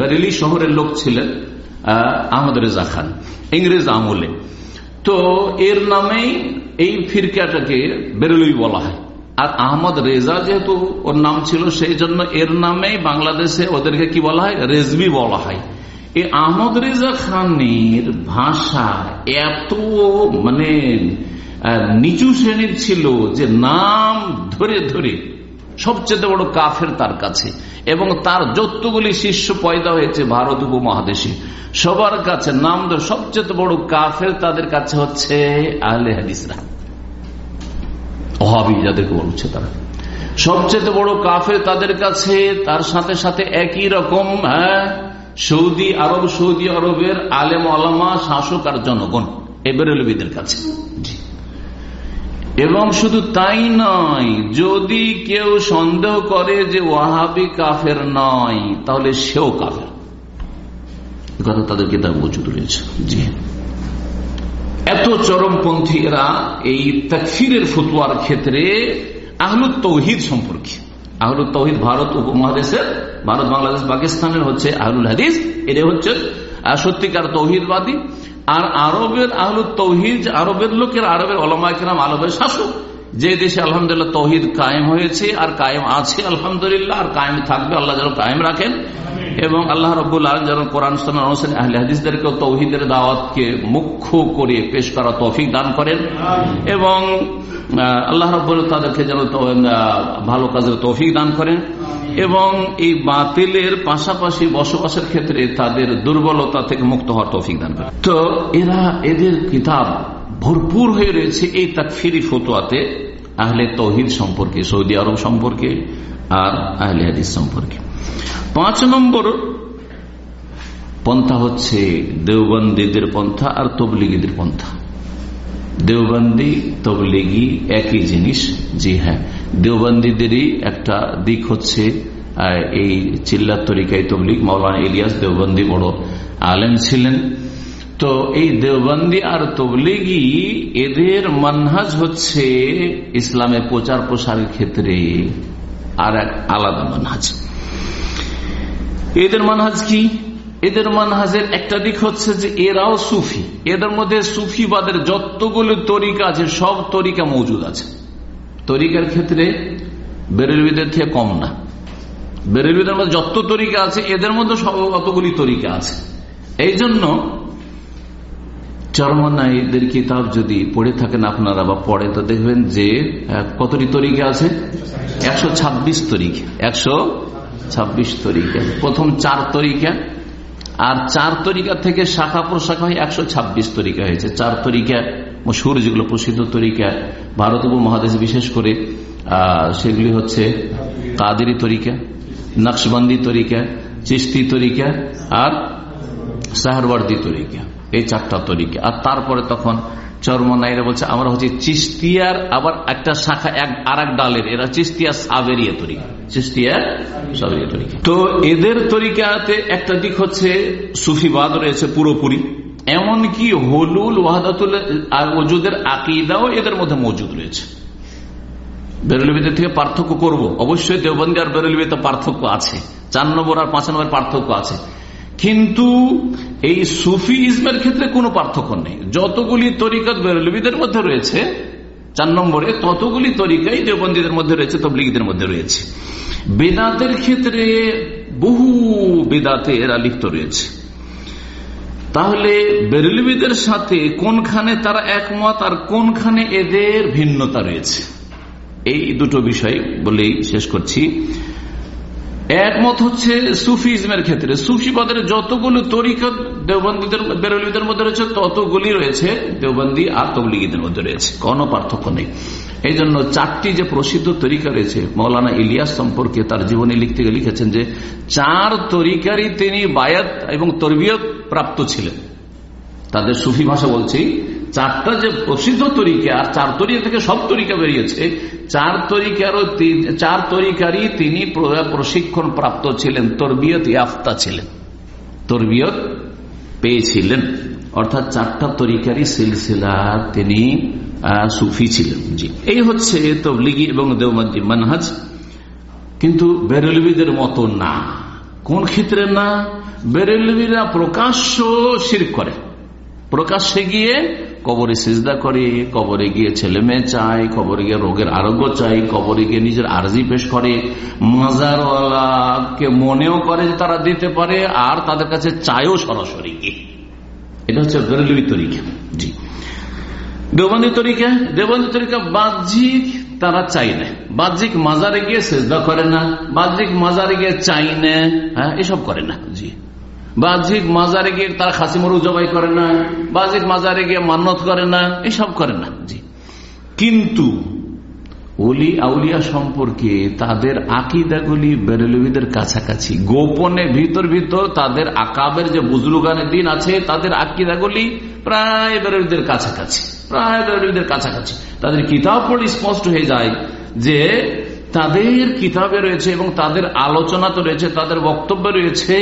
Speaker 3: বেরেলি শহরের লোক ছিলেন আহমদ রেজা খান, ইংরেজ আমলে। তো এর নামেই এই ফিরকাটাকে বেরেলি বলা হয়। আর আহমদ রেজা যেহেতু ওর নাম ছিল, সেই জন্য এর নামেই বাংলাদেশে ওদেরকে কি বলা হয়? রেজবি বলা হয়। এই আহমদ রেজা খানের ভাষা এত মানে নিচু শ্রেণির ছিল যে নাম ধরে ধরে সবচেয়ে বড় কাফের তার কাছে। এবং তার যতগুলি শিষ্য পয়দা হয়েছে ভারত উপমহাদেশে, সবার কাছে নাম সবচেয়ে বড় কাফের তাদের কাছে হচ্ছে আহলে হাদিসরা। অহাবি যাদেরকে বলছে তারা। সবচেয়ে বড় কাফের তাদের কাছে তার সাথে সাথে একই রকম হ্যাঁ সৌদি আরব, সৌদি আরবের আলেম আলমা শাসক আর জনগণ এবেরবিদের কাছে। এবং শুধু তাই নয়, যদি কেউ সন্দেহ করে যে ওয়াহাবি কাফের নয়, তাহলে সেও কাফের। কথা তাদের কিতাব মজুদ রয়েছে। জি। এত চরমপন্থী এরা এই তাকফিরের ফতুয়ার ক্ষেত্রে আহলুদ তৌহিদ সম্পর্কে। আহলুদ তৌহিদ ভারত উপমহাদেশের, ভারত, বাংলাদেশ, পাকিস্তানের হচ্ছে আহলুল হাদিস। এরা হচ্ছে সত্যিকার তৌহিদবাদী। আর আরবের আহলুদ তৌহিদ, আরবের লোকের, আরবের অলমাইকরাম আরবের শাসক। যে দেশে আলহামদুলিল্লাহ তৌহিদ কায়েম হয়েছে আর কায়েম আছে আলহামদুলিল্লাহ, আর কায়েম থাকবে, আল্লাহ যেন কায়েম রাখেন। এবং আল্লাহ রব্বুল আলম যেন কোরআন আহলে হাদিসদেরকে তৌহিদের দাওয়াতকে মুখ্য করে পেশ করা তৌফিক দান করেন। এবং আল্লাহ রব্বুল তাদেরকে যেন ভালো কাজের তৌফিক দান করেন। এবং এই বাতিলের পাশাপাশি বসবাসের ক্ষেত্রে তাদের দুর্বলতা থেকে মুক্ত হওয়ার তৌফিক দান করেন। তো এরা এদের কিতাব ভরপুর হয়ে রয়েছে এই তাকফিরি ফতোয়াতে আহলে তৌহিদ সম্পর্কে সৌদি আরব সম্পর্কে আর আহলে হাদিস সম্পর্কে। পাঁচ নম্বর পন্থা হচ্ছে দেওবন্দীদের পন্থা আর তবলিগীদের পন্থা। দেওবন্দি, তবলিগি একই জিনিস, জি হ্যাঁ। দেওবন্দীদেরই একটা দিক হচ্ছে এই চিল্লার তরিকাই তবলিগ। মৌলানা ইলিয়াস দেওবন্দি বড় আলেম ছিলেন। তো এই দেওবন্দি আর তবলিগি, এদের মানহাজ হচ্ছে ইসলামের প্রচার প্রসারের ক্ষেত্রে আর এক আলাদা মানহাজ। এদের মানহাজ কি? এদের মানহাজের একটা দিক হচ্ছে যে এরাও সুফি। এদের মধ্যে সুফিবাদের যতগুলো তরিকা আছে, সব তরিকা মজুদ আছে। তরিকার ক্ষেত্রে বেরেলবিদের থেকে কম না। বেরেলবিদের মধ্যে যত তরিকা আছে, এদের মধ্যে সব অতগুলি তরিকা আছে। এই জন্য চরমনাইদের কিতাব যদি পড়ে থাকেন আপনারা বা পড়ে, তো দেখবেন যে কতটি তরিকা আছে? একশো ছাব্বিশ তরিকা। একশো ছাব্বিশ তরিকা। প্রথম চার তরিকা, আর চার তরিকা থেকে শাখা প্রশাখা হয়ে একশো ছাব্বিশ তরিকা হয়েছে। চার তরিকা মশুর যেগুলো প্রসিদ্ধ তরিকা, ভারত উপমহাদেশ বিশেষ করে সেগুলি হচ্ছে কাদেরি তরিকা, নকশবন্দি তরিকা চিস্তি তরিকা, আর সাহারওয়ার্দি তরিকা। এই চারটা তরিকা। আর তারপরে তখন চরমনাইরা বলছে, আমরা হচ্ছে চিস্তিয়ার আবার একটা শাখা এক আর এক ডালের, এরা চিস্তিয়া সাবেরিয়া তরিকা, চিস্তিয়া সাবেরিয়া তরিকা। তো এদের তরিকাতে একটা দিক হচ্ছে সুফিবাদ রয়েছে পুরোপুরি, এমনকি হলুল ওয়াহাদাতুল ওজুদের আকিদাও এদের মধ্যে মজুদ রয়েছে। বেরলবিদের থেকে পার্থক্য করব, অবশ্যই দেওবন্দি আর বেরলবিতে পার্থক্য আছে, চার নম্বর আর পাঁচ নম্বর পার্থক্য আছে। কিন্তু এই সুফি ইসমের ক্ষেত্রে কোনো পার্থক্য নেই। যতগুলি তরিকাত বেরলবিদের মধ্যে রয়েছে, চার নম্বরে ততগুলি তরিকাই দেবন্দীদের মধ্যে রয়েছে, তবলিগীদের মধ্যে রয়েছে। বেদাতের ক্ষেত্রে বহু বেদাতে এরা লিপ্ত রয়েছে। তাহলে বেরলবিদের সাথে কোনখানে তারা একমত আর কোনখানে এদের ভিন্নতা রয়েছে? এই দুটো বিষয় বলেই শেষ করছি। একমত হচ্ছে সুফিজমের ক্ষেত্রে। সুফিবাদের যতগুলো তরিকা দেওবন্দীদের, বেরলিদের মধ্যে রয়েছে, ততগুলি রয়েছে দেওবন্দি আর তবলিগীদের মধ্যে রয়েছে। কোনো পার্থক্য নেই। এই জন্য চারটি যে প্রসিদ্ধ তরিকা রয়েছে, মৌলানা ইলিয়াস সম্পর্কে তার জীবনে লিখতে গিয়ে লিখেছেন যে, চার তরিকারই তিনি বায়াত এবং তরবিয়ত প্রাপ্ত ছিলেন। তাদের সুফি ভাষা বলছি চারটা যে প্রসিদ্ধ তরিকা, আর চার তরিকা থেকে সব তরিকা বেরিয়েছে, চার তরিকারও চার তরিকারই তিনি প্রশিক্ষণ প্রাপ্ত ছিলেন, তরবিয়ত ইয়াফতা ছিলেন, তরবিয়ত পেয়েছিলেন। অর্থাৎ চারটা তরিকারই সিলসিলা তিনি সুফি ছিলেন, জি। এই হচ্ছে তবলিগি এবং দেওমাদ্দি মানহাজ। কিন্তু বেরলবিদের মতো না। কোন ক্ষেত্রে না? বেরলবিরা প্রকাশ্য শির করে। প্রকাশ্যে গিয়ে কবরে সিজদা করে, কবরে গিয়ে ছেলে মেয়ে চায় কবরে গিয়ে রোগের আরোগ্য চাই, কবরে গিয়ে নিজের আর্জি পেশ করে। মাজারওয়ালাকে মনেও করে যে তারা দিতে পারে, আর তাদের কাছে চায়ও সরাসরি গিয়ে। এটা হচ্ছে বেরলবি তরিকা। জি। দেবন্দী তরিকা দেবন্দী তরিকা বাহ্যিক তারা চাই না। বাহ্যিক মাজারে গিয়ে সেজদা করে না, বাহ্যিক মাজারে গিয়ে চাই না হ্যাঁ এসব করে না। জি। বাহ্যিক মাজারে গিয়ে তারা খাসি মরু জবাই করে না, বাহ্যিক মাজারে গিয়ে মান্নত করে না, এসব করে না। জি। কিন্তু অলি আউলিয়া সম্পর্কে তাদের আকিদাগুলি বেরেলবিদের কাছাকাছি। গোপনে ভিতর ভিতর তাদের আকাবের যে বুজরুগানের দিন আছে, তাদের আকিদাগুলি প্রায় বেরেলবিদের কাছাকাছি, প্রায় বেরেলবিদের কাছাকাছি। তাদের কিতাব পড়ে স্পষ্ট হয়ে যায় যে তাদের কিতাবে রয়েছে এবং তাদের আলোচনা তো রয়েছে, তাদের বক্তব্য রয়েছে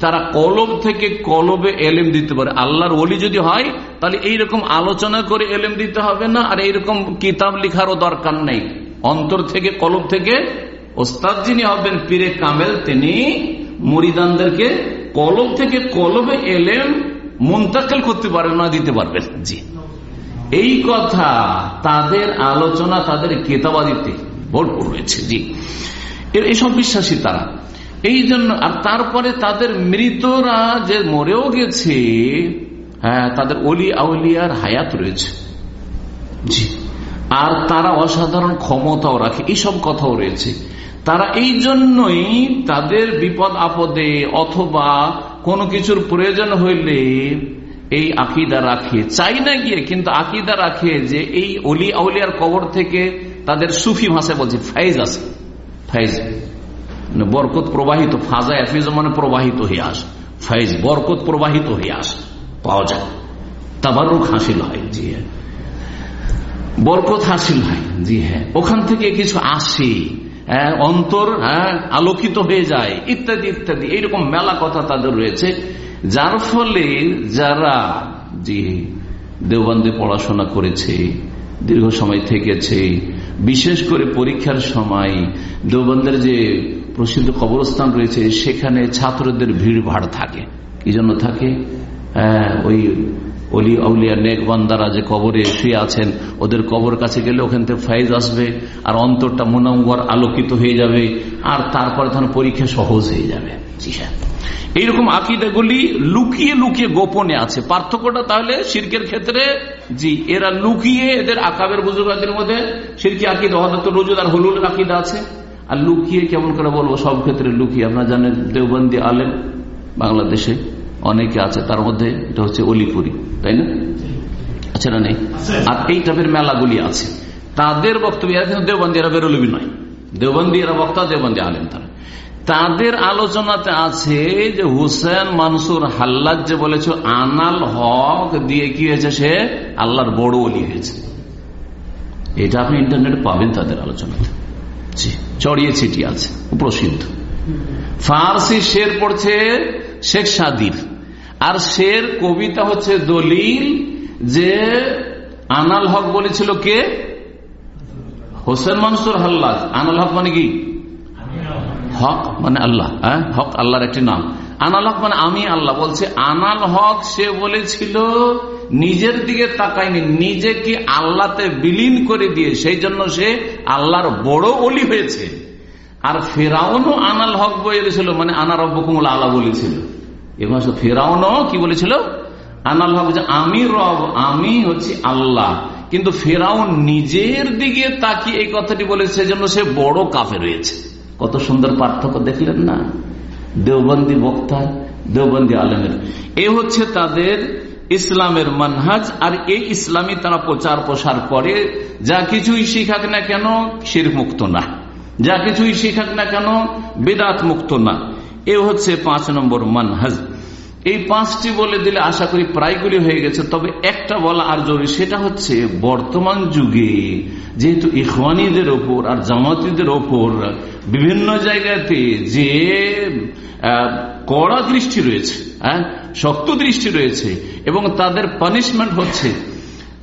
Speaker 3: তারা কলব থেকে কলবে এলেম দিতে পারে। আল্লাহর ওলি যদি হয়, তাহলে এইরকম আলোচনা করে এলেম দিতে হবে না, আর এইরকম কিতাব লিখারও দরকার নেই। অন্তর থেকে কলব থেকে ওস্তাদ যিনি হবেন পীরে কামেল, তিনি মরিদানদেরকে কলব থেকে কলবে এলেম মুন্তাকেল করতে পারবেন না, দিতে পারবেন। জি। এই কথা, তাদের আলোচনা, তাদের কেতাবাদিতে ভরপুর রয়েছে। জি। এইসব বিশ্বাসী তারা। এই জন্য আর তারপরে তাদের মৃতরা যে মরেও গেছে হ্যাঁ তাদের অলি আউলিয়ার হায়াত রয়েছে। জি। আর তারা অসাধারণ ক্ষমতাও রাখে এইসব কথাও রয়েছে। তারা এই জন্যই তাদের বিপদ আপদে অথবা কোনো কিছুর প্রয়োজন হইলে এই আকিদা রাখে। চাই না গিয়ে, কিন্তু আকিদা রাখে যে এই অলি আউলিয়ার কবর থেকে তাদের সুফি ভাষায় বলছে, ফাইজ আছে, ফাইজ। বরকত প্রবাহিত ফাজা এফিজ মানে প্রবাহিত হয়ে আস ফাইজ বরকত প্রবাহিত হয়ে আস পাওয়া যায় তাবারুক হাসিল হয় জি হ্যাঁ বরকত হাসিল হয় জি হ্যাঁ ওখান থেকে কিছু আসে অন্তর হ্যাঁ আলোকিত হয়ে যায় ইত্যাদি ইত্যাদি এইরকম মেলা কথা তাদের রয়েছে যার ফলে যারা জি দেওবন্দে পড়াশোনা করেছে দীর্ঘ সময় থেকেছে বিশেষ করে পরীক্ষার সময় দেওবন্দের যে প্রসিদ্ধ কবরস্থান রয়েছে, সেখানে ছাত্রদের ভিড় ভাড় থাকে। কি জন্য থাকে? ওই অলি আউলিয়া নেক বান্দারা যে কবরে শুয়ে আছেন, ওদের কবর কাছে গেলে ওখান থেকে ফাইজ আসবে, আর অন্তরটা মুনাম্বর আলোকিত হয়ে যাবে, আর তারপরে তখন পরীক্ষা সহজ হয়ে যাবে। হ্যাঁ। এইরকম আকিদাগুলি লুকিয়ে লুকিয়ে গোপনে আছে। পার্থক্যটা তাহলে শির্কের ক্ষেত্রে, জি, এরা লুকিয়ে এদের আকাবের বুজুর্গদের মধ্যে শিরকি আকিদা হয়তো রোজুদ আর হলুল আকিদা আছে। আর লুকিয়ে কেমন করে বলব? সব ক্ষেত্রে লুকিয়ে। আপনার জানেন, দেওবন্দি আলেম বাংলাদেশে অনেকে আছে, তার মধ্যে এটা হচ্ছে অলিপুরি, তাই না? আচ্ছা না নেই? আর এই টাইপের মেলাগুলি আছে। তাদের বক্তব্য কিন্তু দেওবন্দি, এরা বেরোলবি নয়। দেওবন্দি এরা বক্তা, দেওবন্দি আলেম তারা। তাদের আলোচনাতে আছে যে হুসেন মানসুর হাল্লাদ যে বলেছ, আনাল হক দিয়ে কি হয়েছে সে? আল্লাহর বড় অলি হয়েছে। এটা আপনি ইন্টারনেট পাবেন তাদের আলোচনাতে। চড়িয়ে ছিটিয়ে আছে প্রসিদ্ধ ফার্সি শের পড়ছে শেখ সাদির। আর শের কবিতা হচ্ছে দলিল যে আনাল হক বলেছিল কে? হোসেন মানসুর হাল্লাদ আনাল হক মানে কি? হক মানে আল্লাহ হ্যাঁ? হক আল্লাহর একটি নাম। আনাল হক মানে আমি আল্লাহ বলছে, আনাল হক সে বলেছিল নিজের দিকে তাকায়নি, নিজেকে আল্লাহতে বিলীন করে দিয়ে, সেই জন্য সে আল্লাহর বড় অলি হয়েছে। আর ফেরাউনও আনাল হক বলেছিল মানে আনার অব্বকুমুল আল্লাহ বলেছিল এবং ফেরাউনও কি বলেছিল? আনাল হক যে আমি রব, আমি হচ্ছি আল্লাহ। কিন্তু ফেরাউন নিজের দিকে তাকিয়ে এই কথাটি বলেছে জন্য সে বড় কাফে রয়েছে কত সুন্দর পার্থক্য দেখলেন না? দেওবন্দি বক্তা, দেওবন্দি আলমের। এ হচ্ছে তাদের ইসলামের মানহাজ আর এই ইসলামী তারা প্রচার প্রসার করে। যা কিছুই শিখাক না কেন শির মুক্ত না। যা কিছুই শিখাক না কেন বেদাত মুক্ত না। এ হচ্ছে পাঁচ নম্বর মানহাজ। এই পাঁচটি বলে দিলে আশা করি প্রায়গুলি হয়ে গেছে। তবে একটা বলা আর জরুরি, সেটা হচ্ছে বর্তমান যুগে যেহেতু ইখওয়ানিদের ওপর আর জামাতিদের ওপর বিভিন্ন জায়গাতে যে কড়া দৃষ্টি রয়েছে হ্যাঁ? শক্ত দৃষ্টি রয়েছে এবং তাদের পানিশমেন্ট হচ্ছে।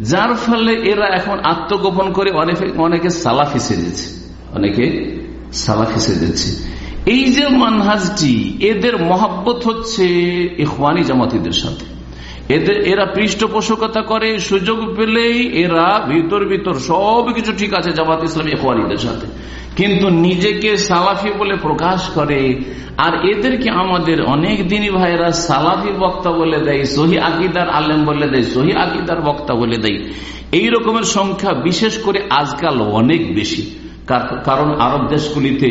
Speaker 3: যার ফলে এরা এখন আত্মগোপন করে অনেকে অনেকে সালাফি সেজেছে। অনেকে সালা ফিসে সেজেছে। এই যে মানহাজটি, এদের মহাব্বত হচ্ছে ইখওয়ানি জামাতিদের সাথে। এদের, এরা পৃষ্ঠপোষকতা করে, সুযোগ পেলেই এরা ভিতর ভিতর সবকিছু ঠিক আছে জামাত ইসলামী এখওয়ানিদের সাথে। কিন্তু নিজেকে সালাফি বলে প্রকাশ করে, আর এদেরকে আমাদের অনেক দিনই ভাইরা সালাফি বক্তা বলে দেয়, সহি আকিদার আলেম বলে দেয়, সহি আকিদার বক্তা বলে দেয়। এই রকমের সংখ্যা বিশেষ করে আজকাল অনেক বেশি। কারণ আরব দেশগুলিতে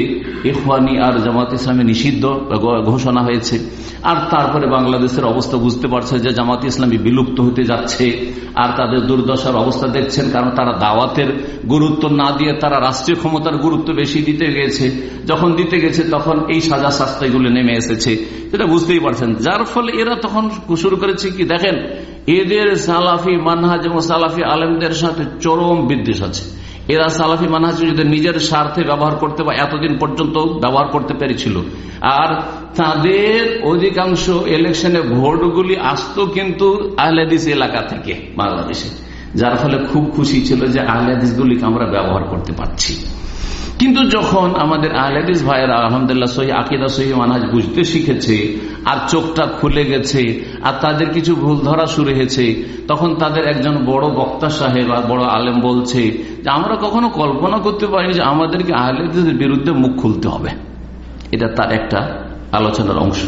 Speaker 3: ইফানি আর জামাত ইসলামে নিষিদ্ধ ঘোষণা হয়েছে। আর তারপরে বাংলাদেশের অবস্থা বুঝতে পারছে যে জামাত ইসলামী বিলুপ্ত হতে যাচ্ছে। আর তাদের দুর্দশার অবস্থা দেখছেন কারণ তারা দাওয়াতের গুরুত্ব না দিয়ে তারা রাষ্ট্রীয় ক্ষমতার গুরুত্ব বেশি দিতে গেছে। যখন দিতে গেছে তখন এই সাজা শাস্তাগুলো নেমে এসেছে। সেটা বুঝতেই পারছেন। যার ফলে এরা তখন শুরু করেছে কি? দেখেন, এদের সালাফি, মানহাজ এবং সালাফি আলেমদের সাথে চরম বিদ্বেষ আছে। এরা সালাফি মানহাজ যদি নিজের স্বার্থে ব্যবহার করতে বা এতদিন পর্যন্ত ব্যবহার করতে পেরেছিল। আর তাদের অধিকাংশ ইলেকশনে ভোটগুলি আসতো কিন্তু আহলেদিস এলাকা থেকে, বাংলাদেশে। যার ফলে খুব খুশি ছিল যে আহলেদিসগুলিকে আমরা ব্যবহার করতে পারছি। কিন্তু যখন আমাদের আহলেদিস ভাইয়েরা আলহামদুল্লাহ সহি আকিদা, সহি মানহাজ বুঝতে শিখেছে আর চোখটা খুলে গেছে আর তাদের কিছু ভুল ধরা শুরু হয়েছে, তখন তাদের একজন বড় বক্তা সাহেব আর বড় আলেম বলছে যে, আমরা কখনো কল্পনা করতে পারিনি যে আমাদেরকে আহলেদিসের বিরুদ্ধে মুখ খুলতে হবে। এটা তার একটা আলোচনার অংশ।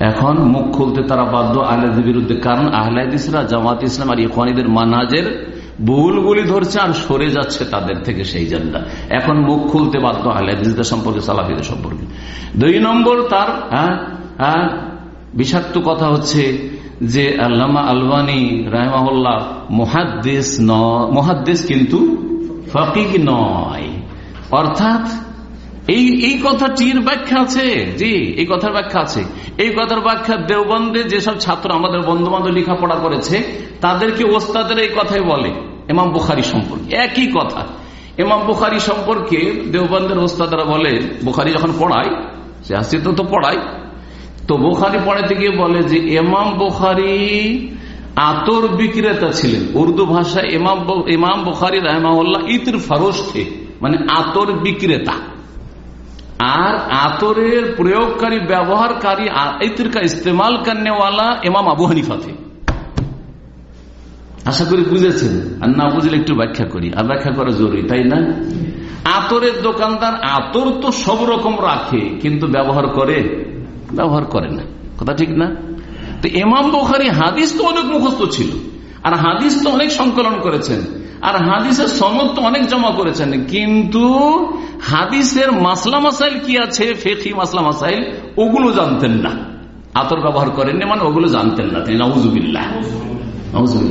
Speaker 3: এখন মুখ খুলতে তারা বাধ্য আহলেদের বিরুদ্ধে, কারণ আহলাদিসরা জামাত ইসলাম আর ইফানিদের মানাজের ভুলগুলি ধরছে আর সরে যাচ্ছে তাদের থেকে সেই জেন্ডা এখন মুখ খুলতে বাধ্য আহলাদিসদের সম্পর্কে সালাফিদের সম্পর্কে। দুই নম্বর তার হ্যাঁ হ্যাঁ বিষাক্ত কথা হচ্ছে যে আল্লামা আলবানী রাহমাহুল্লাহ মহাদ্দেশ মহাদ্দেশ কিন্তু ফকিক নয়। অর্থাৎ এই এই কথাটির ব্যাখ্যা আছে, জি, এই কথার ব্যাখ্যা আছে। এই কথার ব্যাখ্যা দেওবন্দে যেসব ছাত্র আমাদের বন্ধু বান্ধব লেখাপড়া করেছে, তাদেরকে ওস্তাদের এই কথাই বলে। এমাম বুখারি সম্পর্কে, একই কথা। এমাম বুখারি সম্পর্কে দেওবন্দের ওস্তাদরা বলে, বুখারি যখন পড়ায়, সে আসছে তো পড়ায়, তো বুখারি পড়াতে গিয়ে বলে যে এমাম বুখারি আতর বিক্রেতা ছিলেন। উর্দু ভাষায় ইমাম ইমাম বুখারি রহমাউল্লাহ ইতির ফারোস মানে আতর বিক্রেতা। আর আতরের প্রয়োগকারী, ব্যবহারকারী ইতির কা ইস্তেমাল করনেওয়ালা এমাম আবু হানিফা থে আশা করি বুঝেছেন। আর না বুঝলে একটু ব্যাখ্যা করি। আর ব্যাখ্যা করা জরুরি, তাই না? আতরের দোকানদার আতর তো সব রকম রাখে, কিন্তু ব্যবহার করে ব্যবহার করে না। কথা ঠিক না? তো এমাম বোখারি হাদিস তো অনেক মুখস্থ ছিল। আর হাদিস তো অনেক সংকলন করেছেন। আর হাদিসের সমত তো অনেক জমা করেছেন। কিন্তু হাদিসের মাসলা মাসাইল কি আছে ফেকি মাসলা মাসাইল, ওগুলো জানতেন না। আতর ব্যবহার করেননি মানে ওগুলো জানতেন না। তিনি নজুবিল্লাহ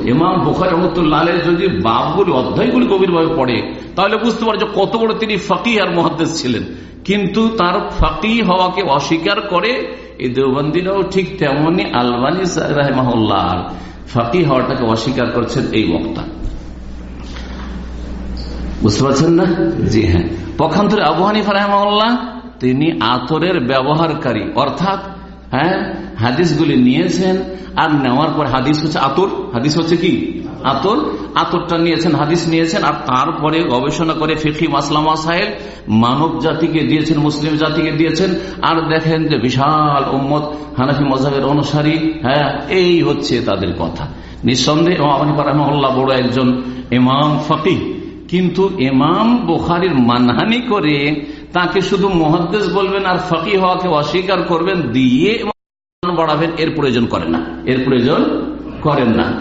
Speaker 3: ইমাম বোখারি রহমতুল্লাহ যদি বাপগুলি অধ্যায়গুলি গভীরভাবে পড়ে, তাহলে বুঝতে পারে যে কত বড় তিনি ফাঁকি আর মহাদ্দেশ ছিলেন। কিন্তু তার ফাঁকি হওয়াকে অস্বীকার করে এই দেওবন্দিরাও ঠিক তেমনি আলবানী রাহমাহুল্লাহ। ফাঁকি হওয়াটাকে অস্বীকার করছেন এই বক্তা। বুঝতে পারছেন না? জি হ্যাঁ। পক্ষান্তরে আবু হানিফা তিনি আতরের ব্যবহারকারী। অর্থাৎ হ্যাঁ হাদিসগুলি নিয়েছেন আর নেওয়ার পর হাদিস হচ্ছে আতর। হাদিস হচ্ছে কি? আতর। আতরটা নিয়েছেন, হাদিস নিয়েছেন আর তারপরে গবেষণা করে ফিকি মাসলামা সাহেব মানব জাতিকে দিয়েছেন, মুসলিম জাতিকে দিয়েছেন। আর দেখেন যে বিশাল উম্মত হানাফি মজাবের অনুসারী হ্যাঁ এই হচ্ছে তাদের কথা। নিঃসন্দেহে রহমাল্লাহ বড় একজন ইমাম ফকিহ। কিন্তু ইমাম বোখারির মানহানি করে তাকে শুধু মহাদ্দেশ বলবেন আর ফকি হওয়াকে অস্বীকার করবেন দিয়ে বাড়াবেন এর প্রয়োজন করেন না। এর প্রয়োজন করেন না।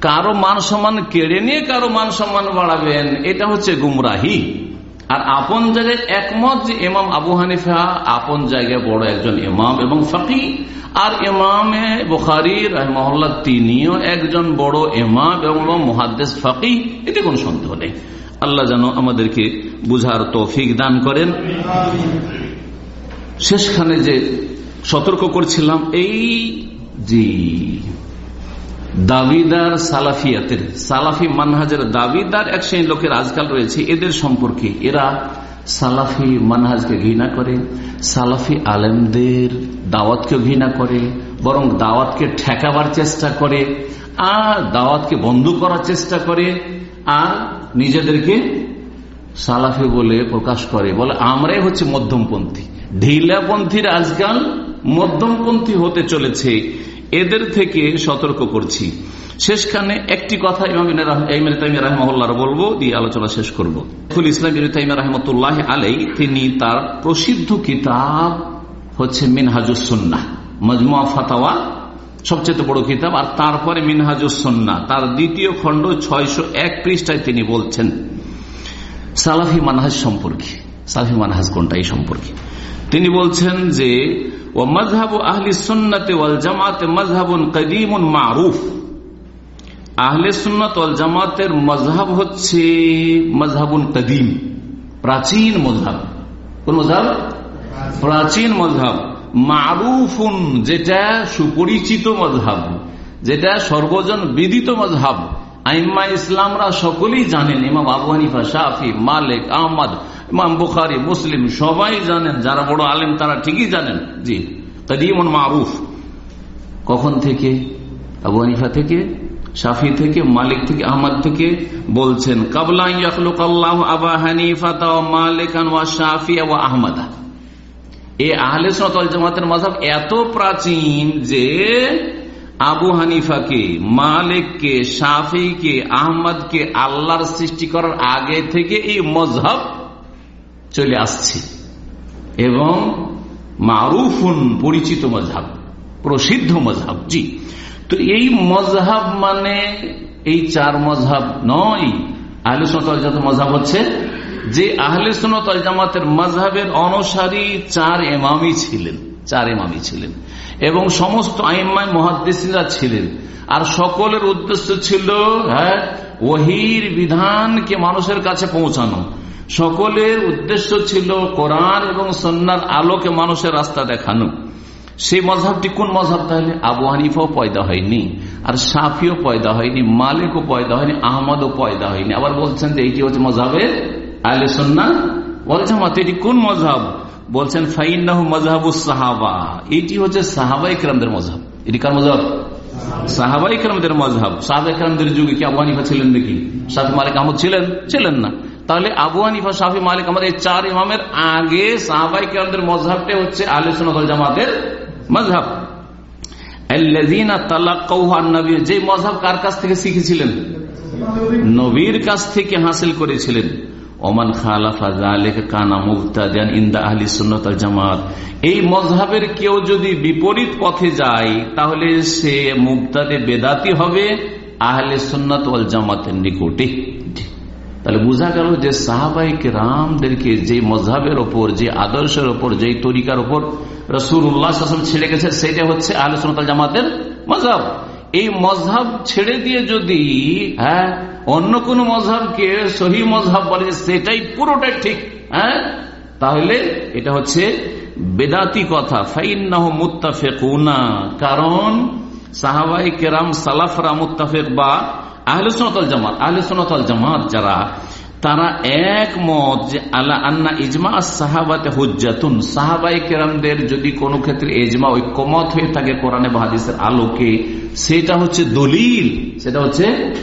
Speaker 3: কারও মান সম্মান কেড়ে নিয়ে কারও মান সম্মান বাড়াবেন, এটা হচ্ছে গুমরাহি। আর আপন জায়গায় একমত যে ইমাম আবু হানিফা আপন জায়গায় বড় একজন ইমাম এবং ফকি। আর ইমামে বুখারি রহমহল্লা তিনিও একজন বড় ইমাম এবং মহাদ্দেশ ফকি। এতে কোন সন্দেহ নেই। আল্লাহ যেন আমাদেরকে বুঝার তৌফিক দান করেন। শেষখানে যে সতর্ক করছিলাম, এই জি দাবিদার সালাফিয়াতের, সালাফি মানহাজের দাবিদার এক শ্রেণির লোকের আজকাল রয়েছে, এদের সম্পর্কে এরা সালাফি মানহাজকে ঘৃণা করে, সালাফি আলেমদের দাওয়াতকে ঘৃণা করে, বরং দাওয়াতকে ঠেকাবার চেষ্টা করে, আর দাওয়াতকে বন্ধ করার চেষ্টা করে, আর নিজেদেরকে সালাফি বলে প্রকাশ করে, বলে আমরাই হচ্ছে মধ্যমপন্থী। ঢিলাপন্থীর আজকাল মধ্যমপন্থী হতে চলেছে, এদের থেকে সতর্ক করছি। শেষখানে একটি কথা রহমহল্লার বলব, দিয়ে আলোচনা শেষ করব। ইসলাম রহমতুল্লাহ আলাই তিনি তার প্রসিদ্ধ কিতাব হচ্ছে মিনহাজুসন্না মজমুয়া ফাতাওয়া, সবচেয়ে বড় কিতাব, আর তারপরে মিনহাজুসন্না তার দ্বিতীয় খণ্ড ছয়শো এক পৃষ্ঠায় তিনি বলছেন, সালাফি মানহাজ সম্পর্কে। সালাফি মানহাজ কোনটা এই সম্পর্কে? তিনি বলছেন যে ও মজহাবু আহলি সুন্নতে ওয়াল জামাতে মজহাবুন কদিমুন মারুফ। আহলে সুন্নত ওয়াল জামাতের মজহাব হচ্ছে মজহাবুন কদিম, প্রাচীন মজহাব কোন মজহাব প্রাচীন মজহাব মারুফুন, যেটা সুপরিচিত মজহাব যেটা সর্বজন বিদিত মজহাব আইম্মা ইসলামরা সকলেই জানেন, ইমাম আবু হানিফা, শাফি, মালিক, আহমদ, ইমাম বুখারি, মুসলিম সবাই জানেন, যারা বড় আলেম তারা ঠিকই জানেন। জি কদিমন মারুফ। কখন থেকে? আবু থেকে, শাফি থেকে, মালিক থেকে, আহমদ থেকে বলছেন, কাবলা আবা হানিফা মালিক শাফি আহমদা। এই আহলে সতল জামাতের মজাব এত প্রাচীন যে আবু হানিফাকে, মালিককে শাফিকে আহমদকে আল্লাহর সৃষ্টি করার আগে থেকে এই মজহব চলে আসছে। এবং মারুফুন পরিচিত মজহাব, প্রসিদ্ধ মজহাব, জি। তো এই মজহাব মানে এই চার মজহাব নয়, আহলে সোনাত মজহাব হচ্ছে যে আহলে সোনাত জামাতের মজহাবের অনুসারী চার এমামি ছিলেন, চার এমামি ছিলেন। এবং সমস্ত আইম্মাই মহাদ্দেশিরা ছিলেন। আর সকলের উদ্দেশ্য ছিল হ্যাঁ ওহির বিধানকে মানুষের কাছে পৌঁছানো। সকলের উদ্দেশ্য ছিল কোরআন এবং সন্ন্যার আলোকে মানুষের রাস্তা দেখানো। সেই মজাবটি কোন মজাব তাহলে? আবু হানিফাও পয়দা হয়নি, আর সাফিও পয়দা হয়নি, মালিকও পয়দা হয়নি, আহমদও পয়দা হয়নি। আবার বলছেন যে, এইটি হচ্ছে মজাবে আলে সন্না বলছেন এটি কোন মজাব বলছেন ফাইনাহ মজাহাবু সাহাবা। এটি হচ্ছে সাহাবা ইকরামদের মজাব এটি কার মজাব সাহাবা ইকরামদের মজাব সাহাবা ইকরামদের যুগে কি আবু ছিলেন নাকি? সাফি মালিক আহমদ ছিলেন? ছিলেন না। তাহলে আবু হানিফা, সাফি মালিক আমাদের এই চার ইমামের আগে সাহাবাই কেরামদের মজাবটা হচ্ছে আলোচনা জামাতের মজাব যে মজাব কার কাছ থেকে শিখেছিলেন? নবীর কাছ থেকে হাসিল করেছিলেন। ওমান সুন্নত জামাত। এই মজহাবের কেউ যদি বিপরীত পথে যায়, তাহলে সে মুক্তাদে বেদাতি হবে আহলে সুন্নত জামাতের নিকটে। তাহলে বোঝা গেল যে সাহাবাহিক রামদেরকে যে মজহাবের ওপর, যে আদর্শের ওপর, যে তরিকার ওপর রসুর উল্লাহ ছেড়ে গেছে সেটা হচ্ছে আহলে আলোচনা জামাতের মজাব এই মজহাব ছেড়ে দিয়ে যদি হ্যাঁ অন্য কোন মজাবকে সহি মজাব বলে সেটাই পুরোটাই ঠিক হ্যাঁ? তাহলে এটা হচ্ছে বেদাতি কথা। ফাইন্নাহ মুত্তাফেকুনা। কারণ সাহাবাই কেরাম, সালাফরা মুত্তাফেক বা আহলে জামাত আহলে জামাত যারা, তারা একমত যে আল্লাহ আন্না ইজমা সাহাবাতে হুজাতুন সাহাবাই কেরামদের যদি কোনো ক্ষেত্রে এজমা ঐক্যমত হয়ে থাকে কোরআনে হাদিসের আলোকে, সেটা হচ্ছে দলিল, সেটা হচ্ছে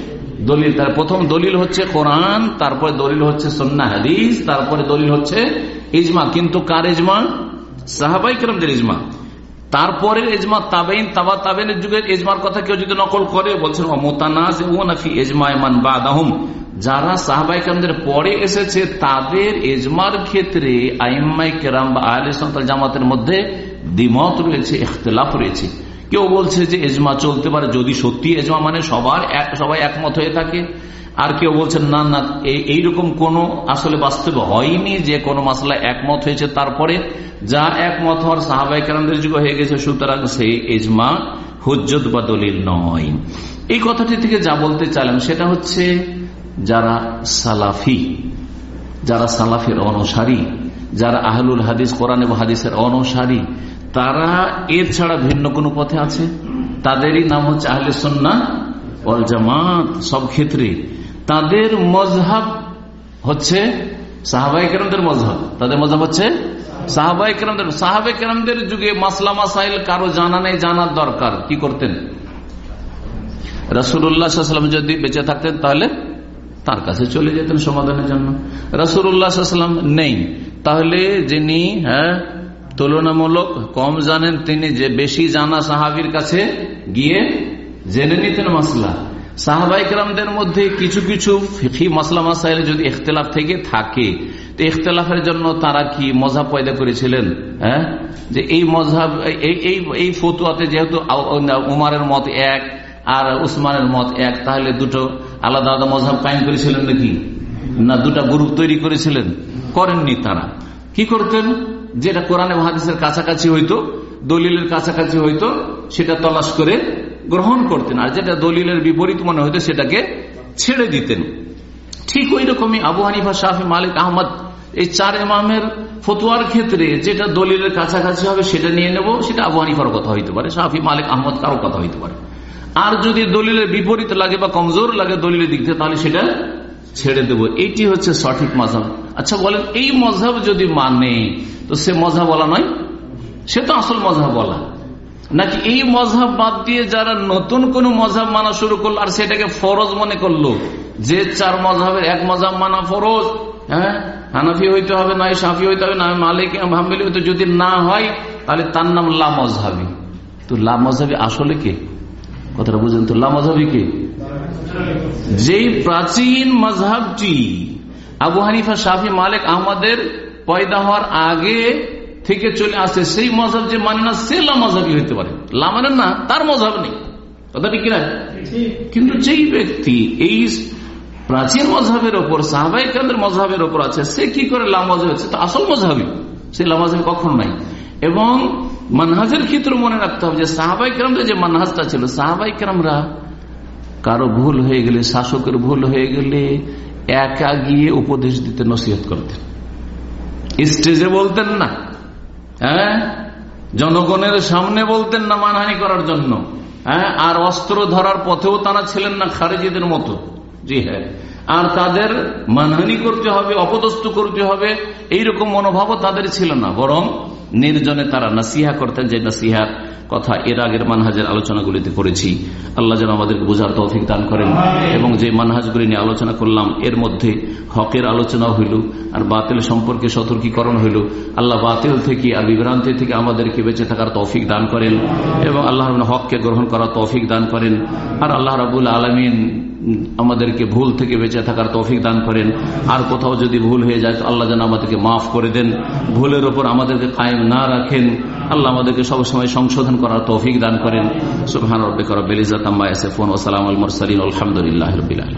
Speaker 3: দলিল, তার প্রথম দলিল হচ্ছে কোরআন, তারপরে দলিল হচ্ছে সন্না হাদিস, তারপরে দলিল হচ্ছে ইজমা। কিন্তু কার ইজমা? সাহাবাই কেরামদের ইজমা। তারপরে এজমা তাবেইন, তাবা তাবেনের যুগের এজমার কথা কেউ যদি নকল করে, বলছেন যারা সাহাবাই কামদের পরে এসেছে, তাদের এজমার ক্ষেত্রে আইম্মাই কেরাম বা আহলে জামাতের মধ্যে দ্বিমত রয়েছে, ইখতলাফ রয়েছে। কেউ বলছে যে এজমা চলতে পারে, যদি সত্যি এজমা মানে সবার সবাই একমত হয়ে থাকে। আর কেউ বলছেন না না এইরকম কোন আসলে বাস্তবে হয়নি যে কোনো মাসলা একমত হয়েছে। তারপরে যা একমত হওয়ার সাহাবাই কালামদের যুগ হয়ে গেছে, সুতরাং সেই এজমা হুজ্জত বা দলিল নয়। এই কথাটি থেকে যা বলতে চাইলাম সেটা হচ্ছে, যারা সালাফি, যারা সালাফের অনুসারী, যারা আহলুল হাদিস, কোরআন এবং হাদিসের অনুসারী তারা এর ছাড়া ভিন্ন কোনো পথে আছে? তাদেরই নাম হচ্ছে আহলে সন্না অল জামাত, সব ক্ষেত্রে। তাদের মজহাব হচ্ছে সাহাবাই কেরামদের মজহাব তাদের মজহাব হচ্ছে সাহাবাই কেরামদের। সাহাবাই কেরামদের যুগে মাসলা মাসাইল কারও জানা নেই, জানার দরকার। কি করতেন? রাসুল্লাহাম যদি বেঁচে থাকতেন, তাহলে তার কাছে চলে যেতেন সমাধানের জন্য। রাসুল্লাহাম নেই। তাহলে যিনি হ্যাঁ তুলনামূলক কম জানেন তিনি যে বেশি জানা সাহাবির কাছে গিয়ে জেনে নিতেন মাসলা। সাহাবাইকরামদের মধ্যে কিছু কিছু ফিখি মাসলা মাসাইলে যদি ইখতলাফ থেকে থাকে, তো ইখতলাফের জন্য তারা কি মজাব পয়দা করেছিলেন? হ্যাঁ? যে এই মজাব এই এই ফতুয়াতে যেহেতু উমারের মত এক আর উসমানের মত এক, তাহলে দুটো আলাদা আলাদা মজাব কায়েম করেছিলেন নাকি? না, দুটা গ্রুপ তৈরি করেছিলেন? করেননি তারা। কি করতেন? যেটা কোরআনে হাদিসের কাছাকাছি হইতো, দলিলের কাছাকাছি হইতো, সেটা তলাশ করে গ্রহণ করতেন। আর যেটা দলিলের বিপরীত মনে হইতো, সেটাকে ছেড়ে দিতেন। ঠিক ওই রকমই আবু হানিফা শাহি মালিক, আহমদ, এই চার ইমামের ফতুয়ার ক্ষেত্রে যেটা দলিলের কাছাকাছি হবে, সেটা নিয়ে নেব। সেটা আবু হানিফার কথা হইতে পারে শাহি মালিক, আহমদ কারও কথা হইতে পারে। আর যদি দলিলের বিপরীত লাগে বা কমজোর লাগে দলিলের দিক থেকে তাহলে সেটা ছেড়ে দেব। এইটি হচ্ছে সঠিক মজাব। আচ্ছা বলেন, এই মজাব যদি মানে তো সে মজা বলা নয়? সে তো আসল মজা বলা। নাকি এই মজাব বাদ দিয়ে যারা নতুন কোন মজাব মানা শুরু করল আর সেটাকে ফরজ মনে করল? যে চার মজাবের এক মজাব মানা ফরজ হ্যাঁ? হানাফি হইতে হবে নয় সাফি হইতে হবে, না মালিক হাম্বেলি হইতে যদি না হয়, তাহলে তার নাম লা মজহাবি। তো লা মজাবি আসলে কে? কথাটা বুঝেন তো, লা মজাবি কে? যেই প্রাচীন মজহাবটি আবু হানিফা শাফি মালিক আহমদের পয়দা হওয়ার আগে থেকে চলে আসে সেই মজাব যে মানে না সে লামাজাবি হইতে পারে। লা মানে না তার মজাব নেই। কথা ঠিক কিনা? কিন্তু যেই ব্যক্তি এই প্রাচীন মজাবের ওপর সাহাবাই কেন্দ্র মজাবের ওপর আছে সে কি করে লামাজ হচ্ছে? তো আসল মজাবি সে লামাজাবি কখন নাই। এবং মানহাজের ক্ষেত্রে মনে রাখতে হবে যে সাহাবাই কেরামদের যে মানহাজটা ছিল সাহাবাই কেরামরা কারও ভুল হয়ে গেলে শাসকের ভুল হয়ে গেলে একা গিয়ে উপদেশ দিতে নসিহত করতেন। স্টেজে বলতেন না। হ্যাঁ? জনগণের সামনে বলতেন না মানহানি করার জন্য। হ্যাঁ? আর অস্ত্র ধরার পথেও তারা ছিলেন না খারেজিদের মতো। জি হ্যাঁ। আর তাদের মানহানি করতে হবে, অপদস্থ করতে হবে, এইরকম মনোভাবও তাদের ছিল না। বরং নির্জনে তারা নাসিহা করতেন যে নাসিহার কথা এর আগের মানহাজের আলোচনাগুলিতে করেছি আল্লাহ যেন আমাদেরকে বোঝার তৌফিক দান করেন এবং যে মানহাজগুলি নিয়ে আলোচনা করলাম, এর মধ্যে হকের আলোচনা হইল, আর বাতিল সম্পর্কে সতর্কীকরণ হইল। আল্লাহ বাতিল থেকে আর বিভ্রান্তি থেকে আমাদেরকে বেঁচে থাকার তৌফিক দান করেন এবং আল্লাহ হককে গ্রহণ করার তৌফিক দান করেন। আর আল্লাহ রাবুল আলমিন আমাদেরকে ভুল থেকে বেঁচে থাকার তৌফিক দান করেন। আর কোথাও যদি ভুল হয়ে যায়, আল্লাহ যেন আমাদেরকে মাফ করে দেন। ভুলের ওপর আমাদেরকে কায়েম না রাখেন। আল্লাহ আমাদেরকে সবসময় সংশোধন করার তৌফিক দান করেন। সুবহান রব্বিক রব্বিল ইজ্জাত আম্মা ইয়াসিফুন ওয়া সালামুল মুরসালিন, আলহামদুলিল্লাহি রাব্বিল আলামিন।